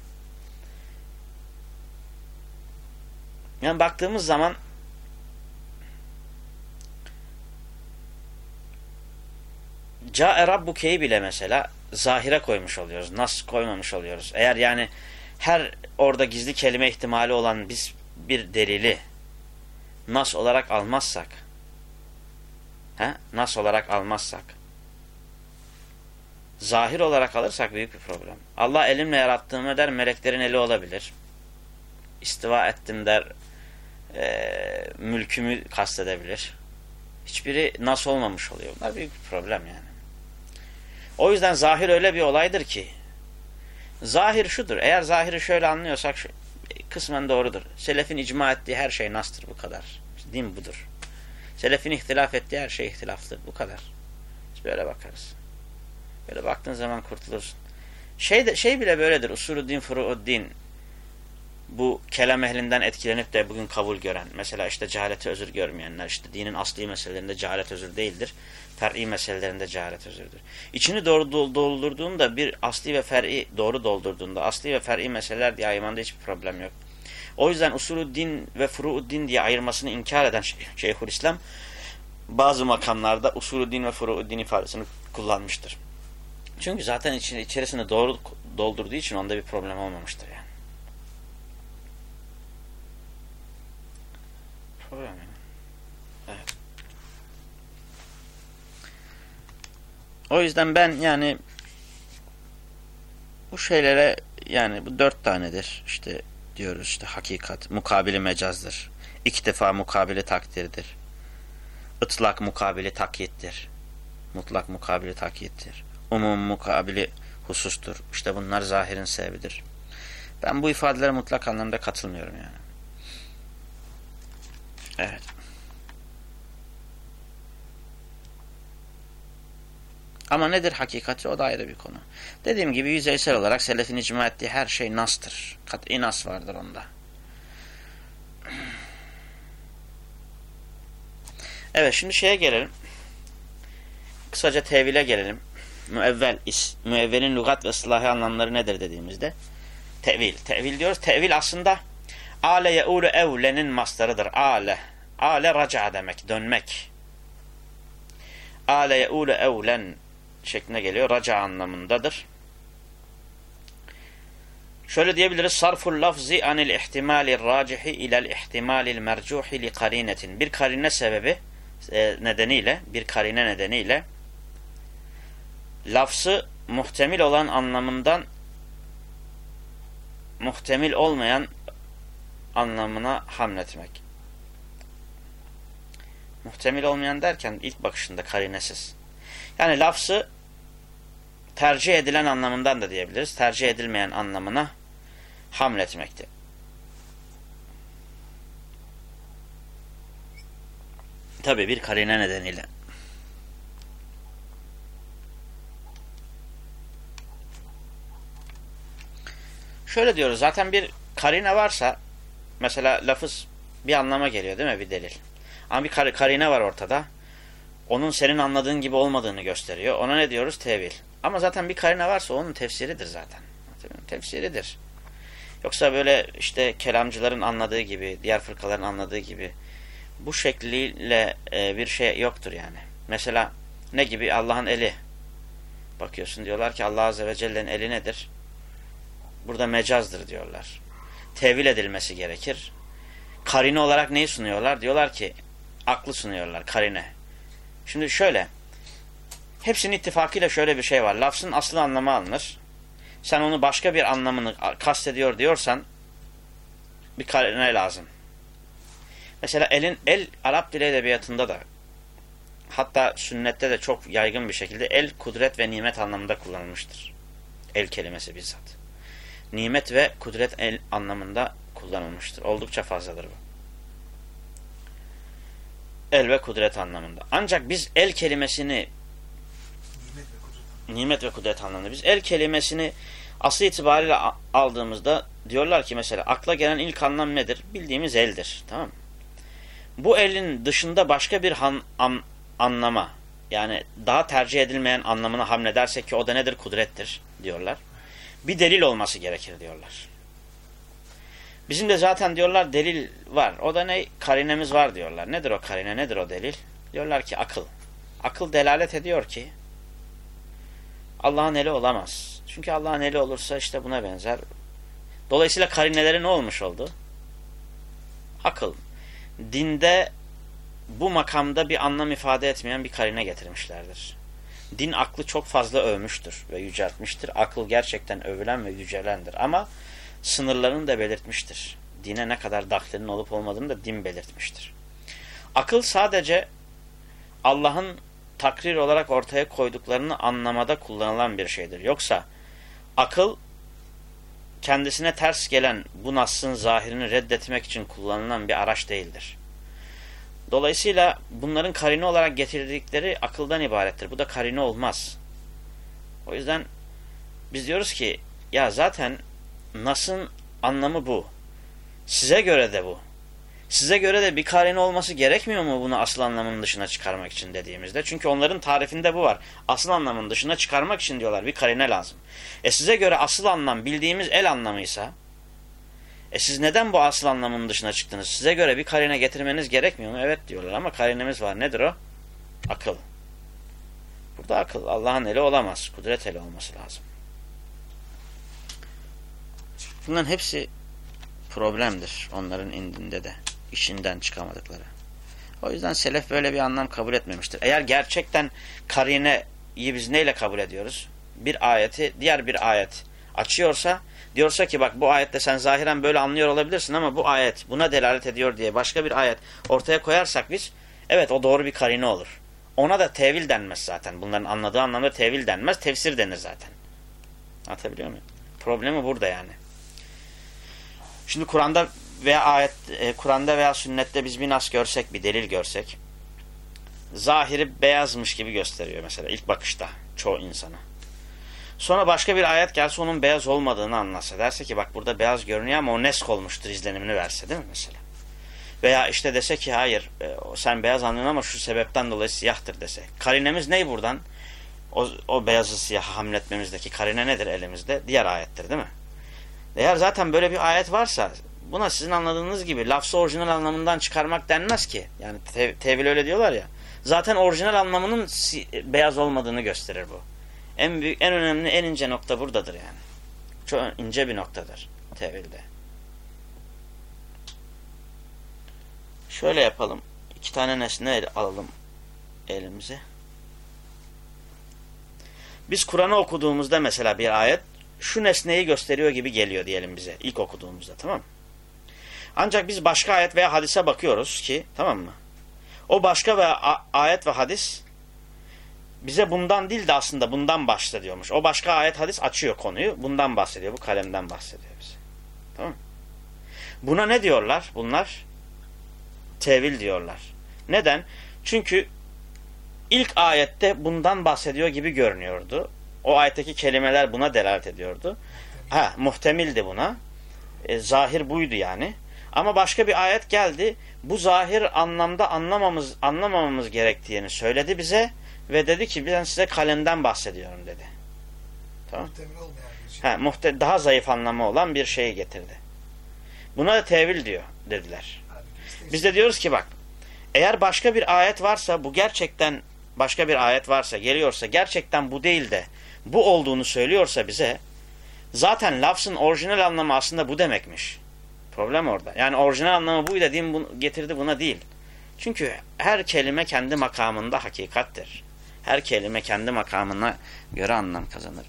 Yani baktığımız zaman Ca'e Rabbuke'yi bile mesela zahire koymuş oluyoruz. Nas koymamış oluyoruz. Eğer yani her orada gizli kelime ihtimali olan biz bir delili nas olarak almazsak he, nas olarak almazsak zahir olarak alırsak büyük bir problem. Allah elimle yarattığımı der meleklerin eli olabilir. İstiva ettim der e, mülkümü kastedebilir. Hiçbiri nas olmamış oluyor. Bunlar büyük bir problem yani. O yüzden zahir öyle bir olaydır ki zahir şudur. Eğer zahiri şöyle anlıyorsak şu, kısmen doğrudur. Selefin icma ettiği her şey nastır bu kadar. Din budur. Selefin ihtilaf ettiği her şey ihtilaftır. Bu kadar. Biz böyle bakarız. Böyle baktığın zaman kurtulursun. Şey, de, şey bile böyledir. Usulü din, furu din. Bu kelam ehlinden etkilenip de bugün kabul gören. Mesela işte cehalete özür görmeyenler. işte dinin asli meselelerinde cehalet özür değildir. Fer'i meselelerinde cehalet özürdür. İçini doğru doldurduğunda bir asli ve fer'i doğru doldurduğunda asli ve fer'i meseleler diye ayırmanda hiçbir problem yok. O yüzden usulü din ve furu din diye ayırmasını inkar eden Şeyhülislam bazı makamlarda usulü din ve furu din ifadesini kullanmıştır. Çünkü zaten içerisinde doğru doldurduğu için onda bir problem olmamıştır yani. Problem Evet. O yüzden ben yani Bu şeylere yani bu dört tanedir. İşte diyoruz işte hakikat, mukabili mecazdır. İki defa mukabili takdirdir. Itlak mukabili takyittir. Mutlak mukabili takyittir. Umum mukabili husustur. İşte bunlar zahirin sebebidir. Ben bu ifadelere mutlak anlamda katılmıyorum yani. Evet. Ama nedir hakikati o da ayrı bir konu. Dediğim gibi yüzeysel olarak selefin icma ettiği her şey nastır. Kat'i nas vardır onda. Evet şimdi şeye gelelim. Kısaca tevile gelelim. Müevvel, is, müevvelin lügat ve ıslahi anlamları nedir dediğimizde. Tevil. Tevil diyoruz. Tevil aslında ale ye'ulu evlenin mastarıdır. Ale. Ale raca demek. Dönmek. Ale ye'ulu evlen şeklinde geliyor. Raca anlamındadır. Şöyle diyebiliriz. Sarful lafzi anil ihtimali racihi ilel ihtimalil mercuhi li karinetin. Bir karine sebebi e, nedeniyle, bir karine nedeniyle lafzı muhtemil olan anlamından muhtemil olmayan anlamına hamletmek. Muhtemil olmayan derken ilk bakışında karinesiz. Yani lafzı tercih edilen anlamından da diyebiliriz. Tercih edilmeyen anlamına hamletmekte. Tabi bir karine nedeniyle. Şöyle diyoruz zaten bir karine varsa mesela lafız bir anlama geliyor değil mi bir delil. Ama bir kar karine var ortada. Onun senin anladığın gibi olmadığını gösteriyor. Ona ne diyoruz? Tevil. Ama zaten bir karine varsa onun tefsiridir zaten. Tefsiridir. Yoksa böyle işte kelamcıların anladığı gibi, diğer fırkaların anladığı gibi bu şekliyle e, bir şey yoktur yani. Mesela ne gibi? Allah'ın eli. Bakıyorsun diyorlar ki Allah Azze ve Celle'nin eli nedir? Burada mecazdır diyorlar. Tevil edilmesi gerekir. Karine olarak neyi sunuyorlar? Diyorlar ki aklı sunuyorlar karine. Şimdi şöyle hepsinin ittifakıyla şöyle bir şey var. Lafzın aslı anlamı alınır. Sen onu başka bir anlamını kastediyor diyorsan bir karine lazım. Mesela elin el Arap dili edebiyatında da hatta sünnette de çok yaygın bir şekilde el kudret ve nimet anlamında kullanılmıştır. El kelimesi bizzat. Nimet ve kudret el anlamında kullanılmıştır. Oldukça fazladır bu. El ve kudret anlamında. Ancak biz el kelimesini nimet ve kudret anlamında biz el kelimesini asıl itibariyle aldığımızda diyorlar ki mesela akla gelen ilk anlam nedir? Bildiğimiz eldir. Tamam mı? Bu elin dışında başka bir han, an, anlama yani daha tercih edilmeyen anlamına hamledersek ki o da nedir? Kudrettir diyorlar. Bir delil olması gerekir diyorlar. Bizim de zaten diyorlar delil var. O da ne? Karinemiz var diyorlar. Nedir o karine? Nedir o delil? Diyorlar ki akıl. Akıl delalet ediyor ki Allah'ın eli olamaz. Çünkü Allah'ın eli olursa işte buna benzer. Dolayısıyla karineleri ne olmuş oldu? Akıl. Dinde bu makamda bir anlam ifade etmeyen bir karine getirmişlerdir. Din aklı çok fazla övmüştür ve yüceltmiştir. Akıl gerçekten övülen ve yücelendir. Ama sınırlarını da belirtmiştir. Dine ne kadar dahlinin olup olmadığını da din belirtmiştir. Akıl sadece Allah'ın takrir olarak ortaya koyduklarını anlamada kullanılan bir şeydir. Yoksa akıl kendisine ters gelen bu nasın zahirini reddetmek için kullanılan bir araç değildir. Dolayısıyla bunların karine olarak getirdikleri akıldan ibarettir. Bu da karine olmaz. O yüzden biz diyoruz ki ya zaten Nas'ın anlamı bu. Size göre de bu. Size göre de bir karine olması gerekmiyor mu bunu asıl anlamının dışına çıkarmak için dediğimizde? Çünkü onların tarifinde bu var. Asıl anlamının dışına çıkarmak için diyorlar bir karine lazım. E size göre asıl anlam bildiğimiz el anlamıysa e siz neden bu asıl anlamının dışına çıktınız? Size göre bir karine getirmeniz gerekmiyor mu? Evet diyorlar ama karinemiz var. Nedir o? Akıl. Burada akıl. Allah'ın eli olamaz. Kudret eli olması lazım. Bunların hepsi problemdir onların indinde de. işinden çıkamadıkları. O yüzden selef böyle bir anlam kabul etmemiştir. Eğer gerçekten karineyi biz neyle kabul ediyoruz? Bir ayeti diğer bir ayet açıyorsa diyorsa ki bak bu ayette sen zahiren böyle anlıyor olabilirsin ama bu ayet buna delalet ediyor diye başka bir ayet ortaya koyarsak biz evet o doğru bir karine olur. Ona da tevil denmez zaten. Bunların anladığı anlamda tevil denmez. Tefsir denir zaten. Anlatabiliyor muyum? Problemi burada yani. Şimdi Kur'an'da veya ayet e, Kur'an'da veya sünnette biz bir nas görsek, bir delil görsek zahiri beyazmış gibi gösteriyor mesela ilk bakışta çoğu insana. Sonra başka bir ayet gelse onun beyaz olmadığını anlasa. Derse ki bak burada beyaz görünüyor ama o nesk olmuştur izlenimini verse değil mi mesela? Veya işte dese ki hayır e, sen beyaz anlıyorsun ama şu sebepten dolayı siyahtır dese. Karinemiz ne buradan? O, o beyazı siyaha hamletmemizdeki karine nedir elimizde? Diğer ayettir değil mi? Eğer zaten böyle bir ayet varsa buna sizin anladığınız gibi lafzı orijinal anlamından çıkarmak denmez ki. Yani te tevil öyle diyorlar ya. Zaten orijinal anlamının beyaz olmadığını gösterir bu. En büyük, en önemli, en ince nokta buradadır yani. Çok ince bir noktadır tevilde. Şöyle yapalım. İki tane nesne alalım elimize. Biz Kur'an'ı okuduğumuzda mesela bir ayet şu nesneyi gösteriyor gibi geliyor diyelim bize ilk okuduğumuzda tamam mı? Ancak biz başka ayet veya hadise bakıyoruz ki tamam mı? O başka ve ayet ve hadis bize bundan değil de aslında bundan bahsediyormuş. O başka ayet hadis açıyor konuyu. Bundan bahsediyor. Bu kalemden bahsediyor bize. Tamam? Buna ne diyorlar bunlar? Tevil diyorlar. Neden? Çünkü ilk ayette bundan bahsediyor gibi görünüyordu. O ayetteki kelimeler buna delalet ediyordu. Ha, muhtemildi buna. E, zahir buydu yani. Ama başka bir ayet geldi. Bu zahir anlamda anlamamız anlamamamız gerektiğini söyledi bize ve dedi ki ben size kalemden bahsediyorum dedi. Tamam. Şey. Ha, muhte daha zayıf anlamı olan bir şeyi getirdi. Buna da tevil diyor dediler. Biz de diyoruz ki bak eğer başka bir ayet varsa bu gerçekten başka bir ayet varsa geliyorsa gerçekten bu değil de bu olduğunu söylüyorsa bize zaten lafzın orijinal anlamı aslında bu demekmiş. Problem orada. Yani orijinal anlamı bu dediğim bunu, getirdi buna değil. Çünkü her kelime kendi makamında hakikattir. Her kelime kendi makamına göre anlam kazanır.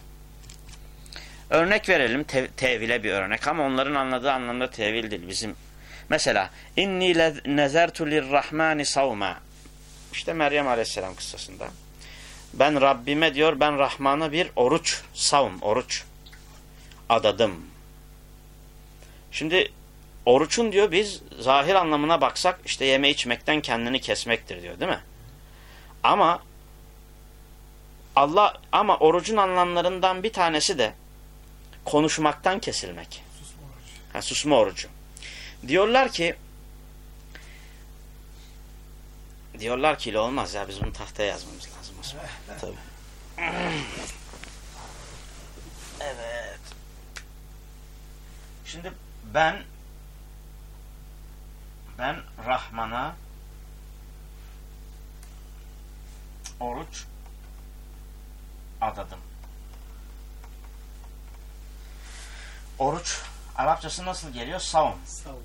Örnek verelim te tevile bir örnek ama onların anladığı anlamda tevil değil. Bizim mesela inni nezertu lirrahmani savma işte Meryem Aleyhisselam kıssasında ben Rabbime diyor ben Rahman'a bir oruç savm oruç adadım. Şimdi oruçun diyor biz zahir anlamına baksak işte yeme içmekten kendini kesmektir diyor değil mi? Ama Allah ama orucun anlamlarından bir tanesi de konuşmaktan kesilmek. Susma orucu. Ha, susma orucu. Diyorlar ki diyorlar ki olmaz ya biz bunu tahtaya yazmamız lazım Osman. Tabii. Evet. Şimdi ben ben Rahman'a oruç adadım. Oruç Arapçası nasıl geliyor? Savun. Savun.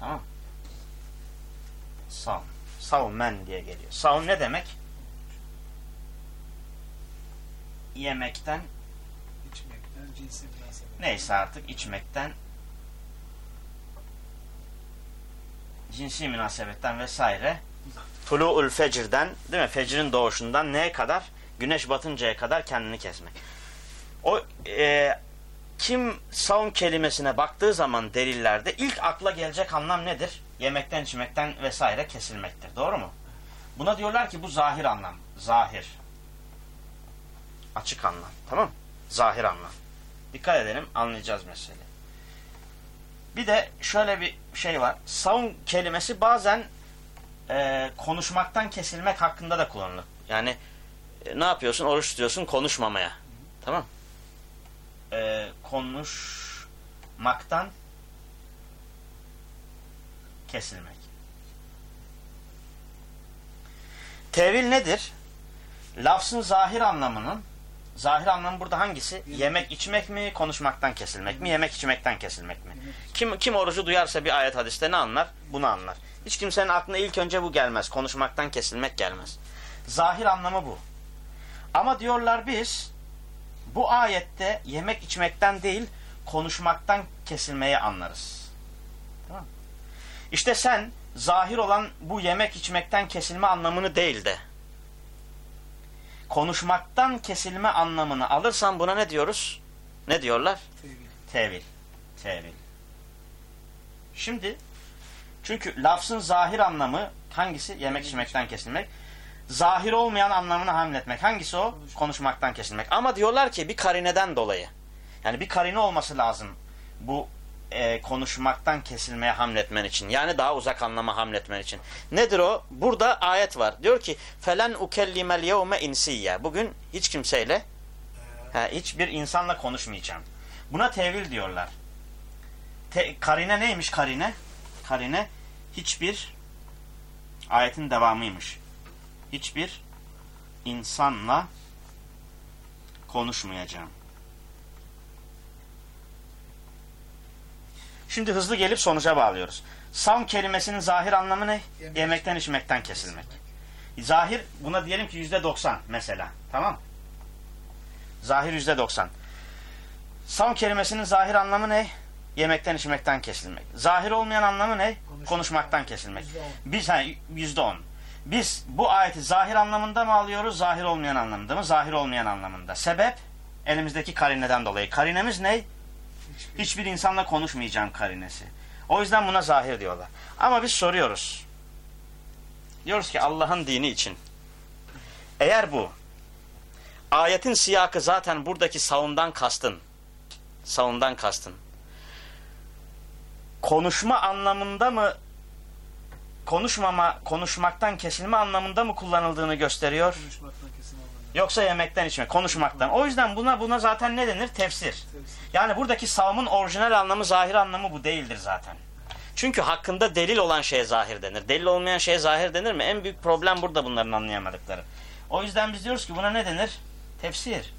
Tamam. Savun. Savmen diye geliyor. Savun ne demek? Yemekten içmekten, cinsi. Neyse artık içmekten cinsi münasebetten vesaire tulu'ul fecirden değil mi? Fecrin doğuşundan neye kadar? Güneş batıncaya kadar kendini kesmek. O e, kim savun kelimesine baktığı zaman delillerde ilk akla gelecek anlam nedir? Yemekten içmekten vesaire kesilmektir. Doğru mu? Buna diyorlar ki bu zahir anlam. Zahir. Açık anlam. Tamam Zahir anlam. Dikkat edelim anlayacağız meseleyi. Bir de şöyle bir şey var. Savun kelimesi bazen e, konuşmaktan kesilmek hakkında da kullanılır. Yani ne yapıyorsun? Oruç tutuyorsun konuşmamaya. Tamam e, konuşmaktan kesilmek. Tevil nedir? Lafzın zahir anlamının zahir anlamı burada hangisi? Yemek içmek mi, konuşmaktan kesilmek mi, yemek içmekten kesilmek mi? Kim kim orucu duyarsa bir ayet hadiste ne anlar? Bunu anlar. Hiç kimsenin aklına ilk önce bu gelmez. Konuşmaktan kesilmek gelmez. Zahir anlamı bu. Ama diyorlar biz bu ayette yemek içmekten değil konuşmaktan kesilmeyi anlarız. Tamam? İşte sen zahir olan bu yemek içmekten kesilme anlamını değil de konuşmaktan kesilme anlamını alırsan buna ne diyoruz? Ne diyorlar? Tevil. Tevil. Tevil. Şimdi çünkü lafzın zahir anlamı hangisi? Yemek içmekten kesilmek. Zahir olmayan anlamını hamletmek. Hangisi o? Konuşmak. Konuşmaktan kesilmek. Ama diyorlar ki bir karineden dolayı. Yani bir karine olması lazım bu e, konuşmaktan kesilmeye hamletmen için. Yani daha uzak anlama hamletmen için. Nedir o? Burada ayet var. Diyor ki felen ukellimel yevme insiyye. Bugün hiç kimseyle Ha, hiçbir insanla konuşmayacağım. Buna tevil diyorlar. Te, karine neymiş karine? Karine hiçbir ayetin devamıymış. Hiçbir insanla konuşmayacağım. Şimdi hızlı gelip sonuca bağlıyoruz. Sam kelimesinin zahir anlamı ne? Yemek. Yemekten içmekten kesilmek. Zahir buna diyelim ki yüzde doksan mesela. Tamam Zahir yüzde doksan. Sam kelimesinin zahir anlamı ne? Yemekten içmekten kesilmek. Zahir olmayan anlamı ne? Konuşmaktan. Kesilmek. Biz yüzde on. Biz bu ayeti zahir anlamında mı alıyoruz? Zahir olmayan anlamında mı? Zahir olmayan anlamında. Sebep elimizdeki karineden dolayı. Karinemiz ne? Hiçbir, Hiçbir insanla konuşmayacağım karinesi. O yüzden buna zahir diyorlar. Ama biz soruyoruz. Diyoruz ki Allah'ın dini için. Eğer bu ayetin siyakı zaten buradaki savundan kastın. Savundan kastın. Konuşma anlamında mı konuşmama, konuşmaktan kesilme anlamında mı kullanıldığını gösteriyor? konuşmaktan. Yoksa yemekten içmek, konuşmaktan. O yüzden buna buna zaten ne denir? Tefsir. Tefsir. Yani buradaki savımın orijinal anlamı, zahir anlamı bu değildir zaten. Çünkü hakkında delil olan şeye zahir denir. Delil olmayan şeye zahir denir mi? En büyük problem burada bunların anlayamadıkları. O yüzden biz diyoruz ki buna ne denir? Tefsir.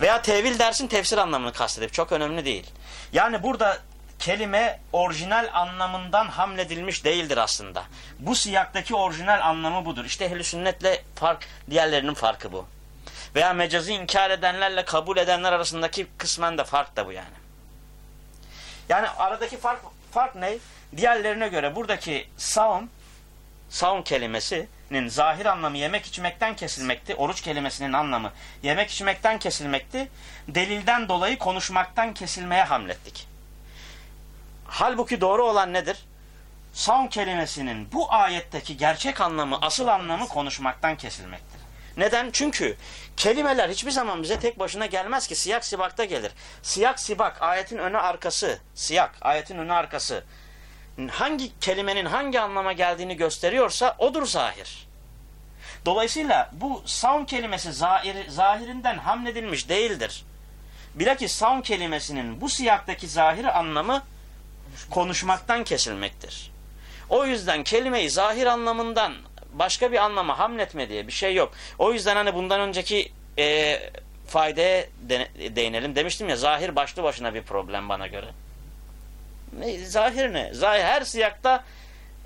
Veya tevil dersin tefsir anlamını kastedip çok önemli değil. Yani burada kelime orijinal anlamından hamledilmiş değildir aslında. Bu siyaktaki orijinal anlamı budur. İşte ehl sünnetle fark, diğerlerinin farkı bu. Veya mecazı inkar edenlerle kabul edenler arasındaki kısmen de fark da bu yani. Yani aradaki fark fark ne? Diğerlerine göre buradaki savun savun kelimesinin zahir anlamı yemek içmekten kesilmekti. Oruç kelimesinin anlamı yemek içmekten kesilmekti. Delilden dolayı konuşmaktan kesilmeye hamlettik. Halbuki doğru olan nedir? Savun kelimesinin bu ayetteki gerçek anlamı, asıl anlamı konuşmaktan kesilmektir. Neden? Çünkü kelimeler hiçbir zaman bize tek başına gelmez ki siyak sibakta gelir. Siyak sibak ayetin önü arkası, siyak ayetin önü arkası hangi kelimenin hangi anlama geldiğini gösteriyorsa odur zahir. Dolayısıyla bu savun kelimesi zahir, zahirinden hamledilmiş değildir. Bilakis savun kelimesinin bu siyaktaki zahir anlamı konuşmaktan kesilmektir. O yüzden kelimeyi zahir anlamından başka bir anlama hamletme diye bir şey yok. O yüzden hani bundan önceki e, faydaya de, değinelim demiştim ya zahir başlı başına bir problem bana göre. Ne, zahir ne? Zahir her siyakta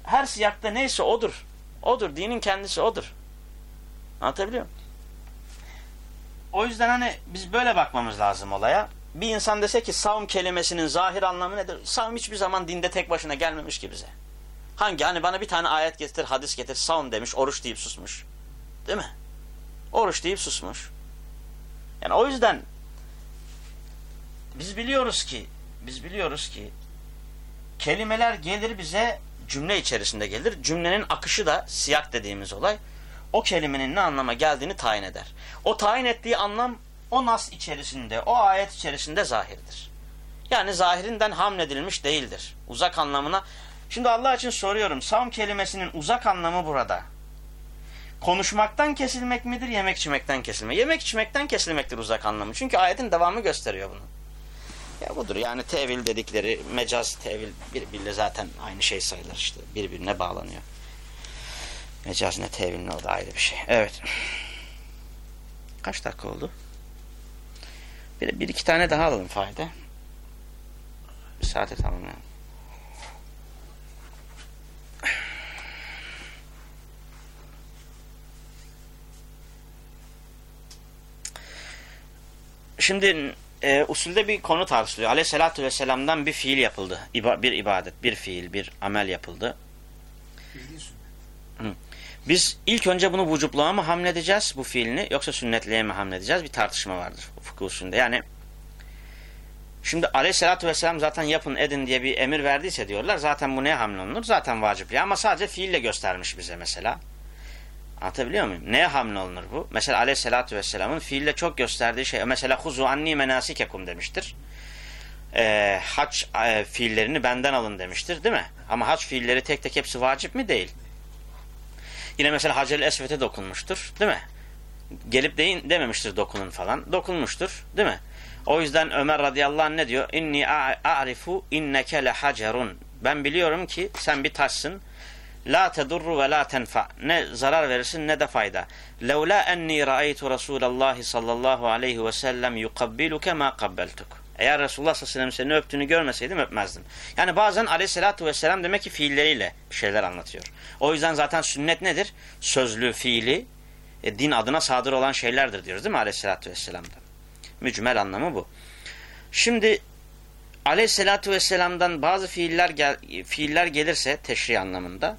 her siyakta neyse odur. Odur. Dinin kendisi odur. Anlatabiliyor muyum? O yüzden hani biz böyle bakmamız lazım olaya. Bir insan dese ki savm kelimesinin zahir anlamı nedir? Savm hiçbir zaman dinde tek başına gelmemiş ki bize. Hangi? Hani bana bir tane ayet getir, hadis getir, savm demiş, oruç deyip susmuş. Değil mi? Oruç deyip susmuş. Yani o yüzden biz biliyoruz ki biz biliyoruz ki kelimeler gelir bize cümle içerisinde gelir. Cümlenin akışı da siyak dediğimiz olay o kelimenin ne anlama geldiğini tayin eder. O tayin ettiği anlam o nas içerisinde, o ayet içerisinde zahirdir. Yani zahirinden hamledilmiş değildir. Uzak anlamına. Şimdi Allah için soruyorum. Savm kelimesinin uzak anlamı burada. Konuşmaktan kesilmek midir, yemek içmekten kesilmek? Yemek içmekten kesilmektir uzak anlamı. Çünkü ayetin devamı gösteriyor bunu. Ya budur yani tevil dedikleri mecaz tevil birbiriyle zaten aynı şey sayılır işte birbirine bağlanıyor. Mecaz ne tevil ne o da ayrı bir şey. Evet. Kaç dakika oldu? Bir, bir iki tane daha alalım fayda. Bir saate tamamlayalım. Şimdi e, usulde bir konu tartışılıyor. Aleyhissalatü vesselam'dan bir fiil yapıldı. İba, bir ibadet, bir fiil, bir amel yapıldı. Biz ilk önce bunu vücubluğa mı hamledeceğiz bu fiilini yoksa sünnetliğe mi hamledeceğiz? Bir tartışma vardır fıkıh usulünde. Yani şimdi aleyhissalatü vesselam zaten yapın edin diye bir emir verdiyse diyorlar zaten bu neye hamlolunur? Zaten vacip ya ama sadece fiille göstermiş bize mesela. Anlatabiliyor muyum? Neye hamlolunur bu? Mesela aleyhissalatü vesselamın fiille çok gösterdiği şey mesela huzu anni menasikekum demiştir. Ee, hac e, fiillerini benden alın demiştir değil mi? Ama hac fiilleri tek tek hepsi vacip mi? Değil. Yine mesela Hacer-i Esved'e dokunmuştur. Değil mi? Gelip deyin dememiştir dokunun falan. Dokunmuştur. Değil mi? O yüzden Ömer radıyallahu anh ne diyor? İnni a'rifu inneke le hacerun. Ben biliyorum ki sen bir taşsın. La tedurru ve la tenfa. Ne zarar verirsin ne de fayda. Levla enni ra'aytu Resulallah sallallahu aleyhi ve sellem yukabbiluke ma kabbeltuk. Eğer Resulullah sallallahu aleyhi ve sellem seni öptüğünü görmeseydim öpmezdim. Yani bazen aleyhissalatü vesselam demek ki fiilleriyle bir şeyler anlatıyor. O yüzden zaten sünnet nedir? Sözlü, fiili, e, din adına sadır olan şeylerdir diyoruz değil mi aleyhissalatü vesselam'dan? Mücmel anlamı bu. Şimdi aleyhissalatü vesselam'dan bazı fiiller, gel, fiiller gelirse teşri anlamında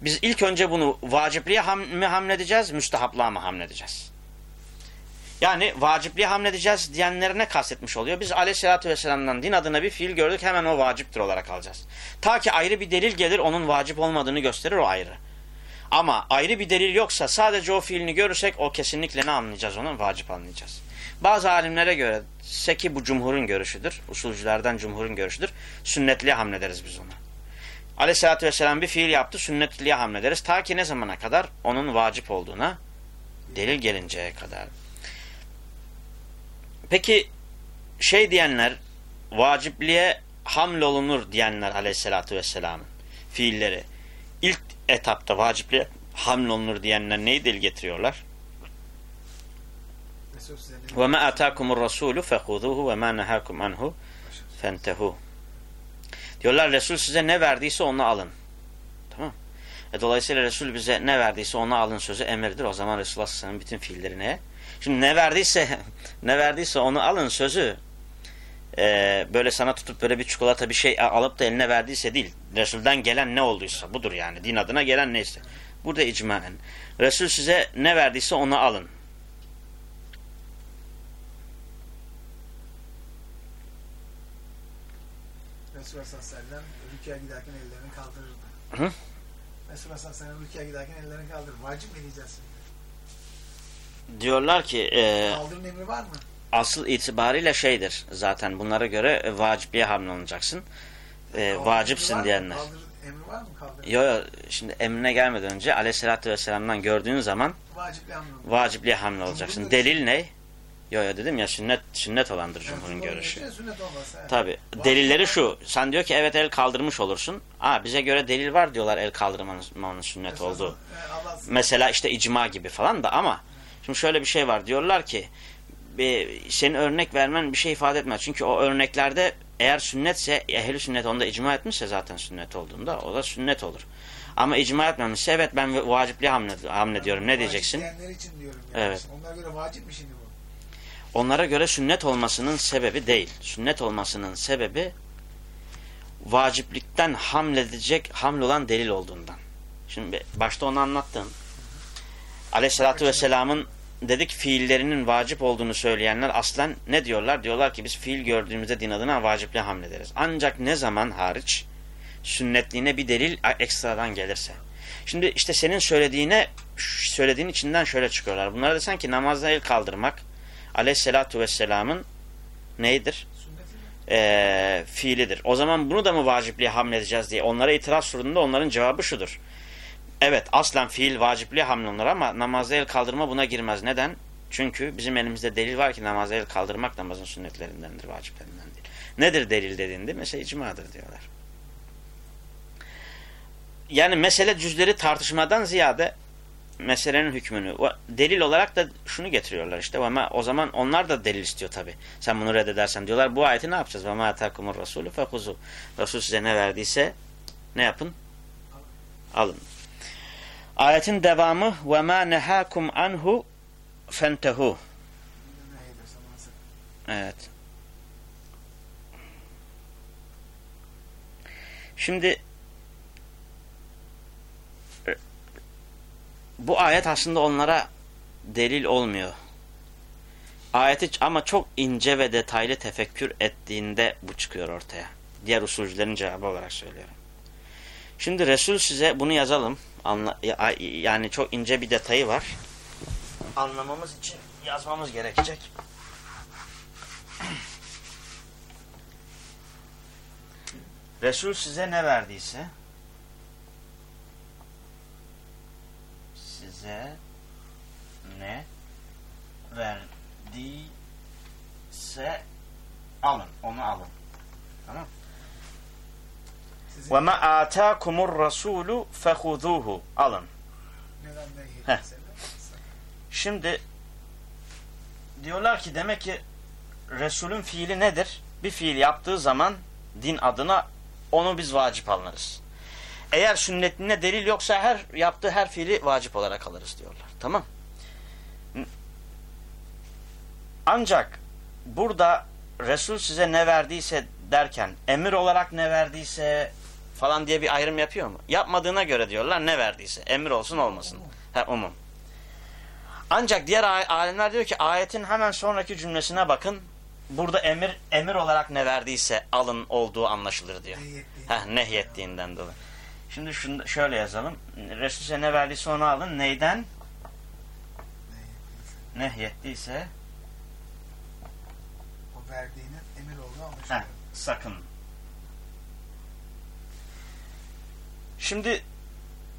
biz ilk önce bunu vacipliğe ham mi hamledeceğiz, müstehaplığa mı hamledeceğiz? Yani vacipliğe hamledeceğiz diyenlere ne kastetmiş oluyor? Biz aleyhissalatü vesselam'dan din adına bir fiil gördük hemen o vaciptir olarak alacağız. Ta ki ayrı bir delil gelir onun vacip olmadığını gösterir o ayrı. Ama ayrı bir delil yoksa sadece o fiilini görürsek o kesinlikle ne anlayacağız onun? Vacip anlayacağız. Bazı alimlere göre seki bu cumhurun görüşüdür. Usulcülerden cumhurun görüşüdür. Sünnetliğe hamlederiz biz onu. Aleyhissalatü vesselam bir fiil yaptı sünnetliğe hamlederiz. Ta ki ne zamana kadar? Onun vacip olduğuna delil gelinceye kadar. Peki şey diyenler vacipliğe hamlolunur diyenler aleyhissalatü vesselamın fiilleri ilk etapta vacipliğe hamlolunur diyenler neyi delil getiriyorlar? Ve ma atakumur rasulu fehuzuhu ve ma nehakum anhu fentehu. Diyorlar Resul size ne verdiyse onu alın. Tamam. E, dolayısıyla Resul bize ne verdiyse onu alın sözü emirdir. O zaman Resulullah bütün fiilleri neye? Şimdi ne verdiyse ne verdiyse onu alın sözü e, böyle sana tutup böyle bir çikolata bir şey alıp da eline verdiyse değil. Resul'den gelen ne olduysa budur yani. Din adına gelen neyse. Burada icmaen. Resul size ne verdiyse onu alın. Resulullah sallallahu aleyhi ve sellem rüküye giderken ellerini kaldırırdı. Hı? Resulullah sallallahu aleyhi ve sellem rüküye giderken ellerini kaldırır. Vacip mi diyeceğiz şimdi? Diyorlar ki e, emri var mı? asıl itibariyle şeydir zaten bunlara göre e, vacipliğe hamlanacaksın. E, Kaldır vacipsin diyenler. Kaldır emri var mı? Kaldır. Yo yo şimdi emrine gelmeden önce aleyhissalatü vesselam'dan gördüğün zaman Vacipli hamle. olacaksın. Delil ne? Yo yo dedim ya sünnet sünnet olandır cumhurun görüşü. Olmasa. evet. Tabi. Delilleri şu. Sen diyor ki evet el kaldırmış olursun. Aa bize göre delil var diyorlar el kaldırmanın sünnet Resulullah olduğu. e, Mesela işte icma gibi falan da ama şimdi şöyle bir şey var. Diyorlar ki senin örnek vermen bir şey ifade etmez. Çünkü o örneklerde eğer sünnetse ehli sünnet onda icma etmişse zaten sünnet olduğunda o da sünnet olur. Ama icma etmemişse evet ben vacipli hamle, hamle diyorum. Ne diyeceksin? için diyorum. Yani. Evet. Onlara göre vacip mi şimdi bu? Onlara göre sünnet olmasının sebebi değil. Sünnet olmasının sebebi vaciplikten hamledecek hamle olan delil olduğundan. Şimdi başta onu anlattım. Aleyhissalatü vesselamın dedik fiillerinin vacip olduğunu söyleyenler aslen ne diyorlar? Diyorlar ki biz fiil gördüğümüzde din adına vacipli hamlederiz. Ancak ne zaman hariç sünnetliğine bir delil ekstradan gelirse. Şimdi işte senin söylediğine söylediğin içinden şöyle çıkıyorlar. Bunlara desen ki namazda el kaldırmak aleyhissalatu vesselamın mi? Ee, fiilidir. O zaman bunu da mı vacipliğe hamledeceğiz diye onlara itiraz sorduğunda onların cevabı şudur. Evet aslen fiil vacipliğe hamlolunur ama namazda el kaldırma buna girmez. Neden? Çünkü bizim elimizde delil var ki namazda el kaldırmak namazın sünnetlerindendir, vaciplerinden değil. Nedir delil dediğinde? Mesela icmadır diyorlar. Yani mesele cüzleri tartışmadan ziyade meselenin hükmünü delil olarak da şunu getiriyorlar işte ama o zaman onlar da delil istiyor tabi. Sen bunu reddedersen diyorlar bu ayeti ne yapacağız? Ve ma atakumur rasulü fekuzu. Resul size ne verdiyse ne yapın? Alın. Ayetin devamı ve ma nehakum anhu fentehu. Evet. Şimdi bu ayet aslında onlara delil olmuyor. Ayeti ama çok ince ve detaylı tefekkür ettiğinde bu çıkıyor ortaya. Diğer usulcülerin cevabı olarak söylüyorum. Şimdi Resul size bunu yazalım. Anla, ya- yani çok ince bir detayı var. Anlamamız için yazmamız gerekecek. Resul size ne verdiyse size ne verdiyse alın. Onu alın. Tamam. Ve ma atakumur rasulu fehuzuhu. Alın. Heh. Şimdi diyorlar ki demek ki Resulün fiili nedir? Bir fiil yaptığı zaman din adına onu biz vacip alırız. Eğer sünnetine delil yoksa her yaptığı her fiili vacip olarak alırız diyorlar. Tamam. Ancak burada Resul size ne verdiyse derken emir olarak ne verdiyse falan diye bir ayrım yapıyor mu? Yapmadığına göre diyorlar ne verdiyse. Emir olsun olmasın. Ha, umum. Ancak diğer alimler diyor ki ayetin hemen sonraki cümlesine bakın. Burada emir emir olarak ne verdiyse alın olduğu anlaşılır diyor. Heh, nehyettiğinden dolayı. Şimdi şunu şöyle yazalım. Resul size ne verdiyse onu alın. Neyden? Nehyettiyse. O verdiğinin emir olduğu heh, anlaşılıyor. sakın. Şimdi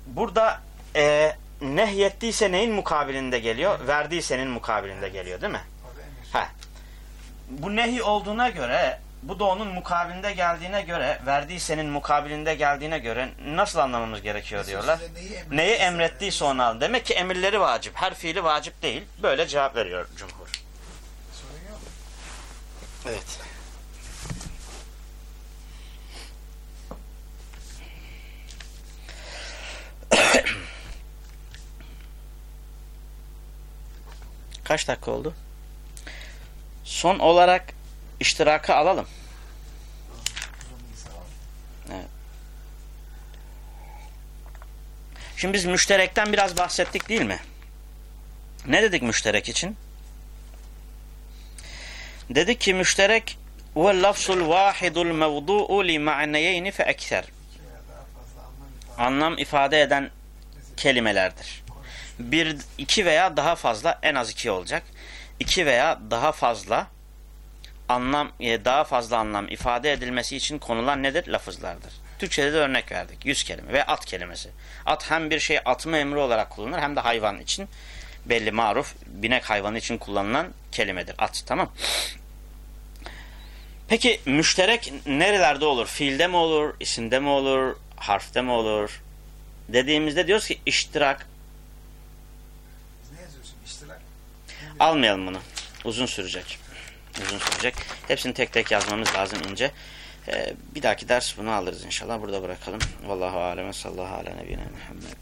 burada e, nehyettiyse neyin mukabilinde geliyor? Verdiysenin mukabilinde geliyor değil mi? Ha. Bu nehi olduğuna göre, bu da onun mukabilinde geldiğine göre, verdiysenin mukabilinde geldiğine göre nasıl anlamamız gerekiyor diyorlar. neyi emrettiyse- Neyi emrettiyse onu alın. Demek ki emirleri vacip. Her fiili vacip değil. Böyle cevap veriyor cumhur. Sorun yok. Evet. Kaç dakika oldu? Son olarak iştirakı alalım. Var. Şimdi biz müşterekten biraz bahsettik değil mi? Ne dedik müşterek için? Dedik ki müşterek ve lafzul vahidul mevdu'u li ma'neyeyni fe ekser. Anlam ifade eden kelimelerdir. Bir, iki veya daha fazla en az iki olacak. İki veya daha fazla anlam e, daha fazla anlam ifade edilmesi için konulan nedir? Lafızlardır. Türkçede de örnek verdik. Yüz kelime ve at kelimesi. At hem bir şey atma emri olarak kullanılır hem de hayvan için belli maruf binek hayvanı için kullanılan kelimedir. At tamam. Peki müşterek nerelerde olur? Fiilde mi olur? isimde mi olur? Harfte mi olur? Dediğimizde diyoruz ki iştirak Biz ne yazıyorsun? İştirak. Almayalım bunu. Uzun sürecek. Uzun sürecek. Hepsini tek tek yazmamız lazım ince. Ee, bir dahaki ders bunu alırız inşallah. Burada bırakalım. Vallahu aleme sallallahu ala nebine Muhammed.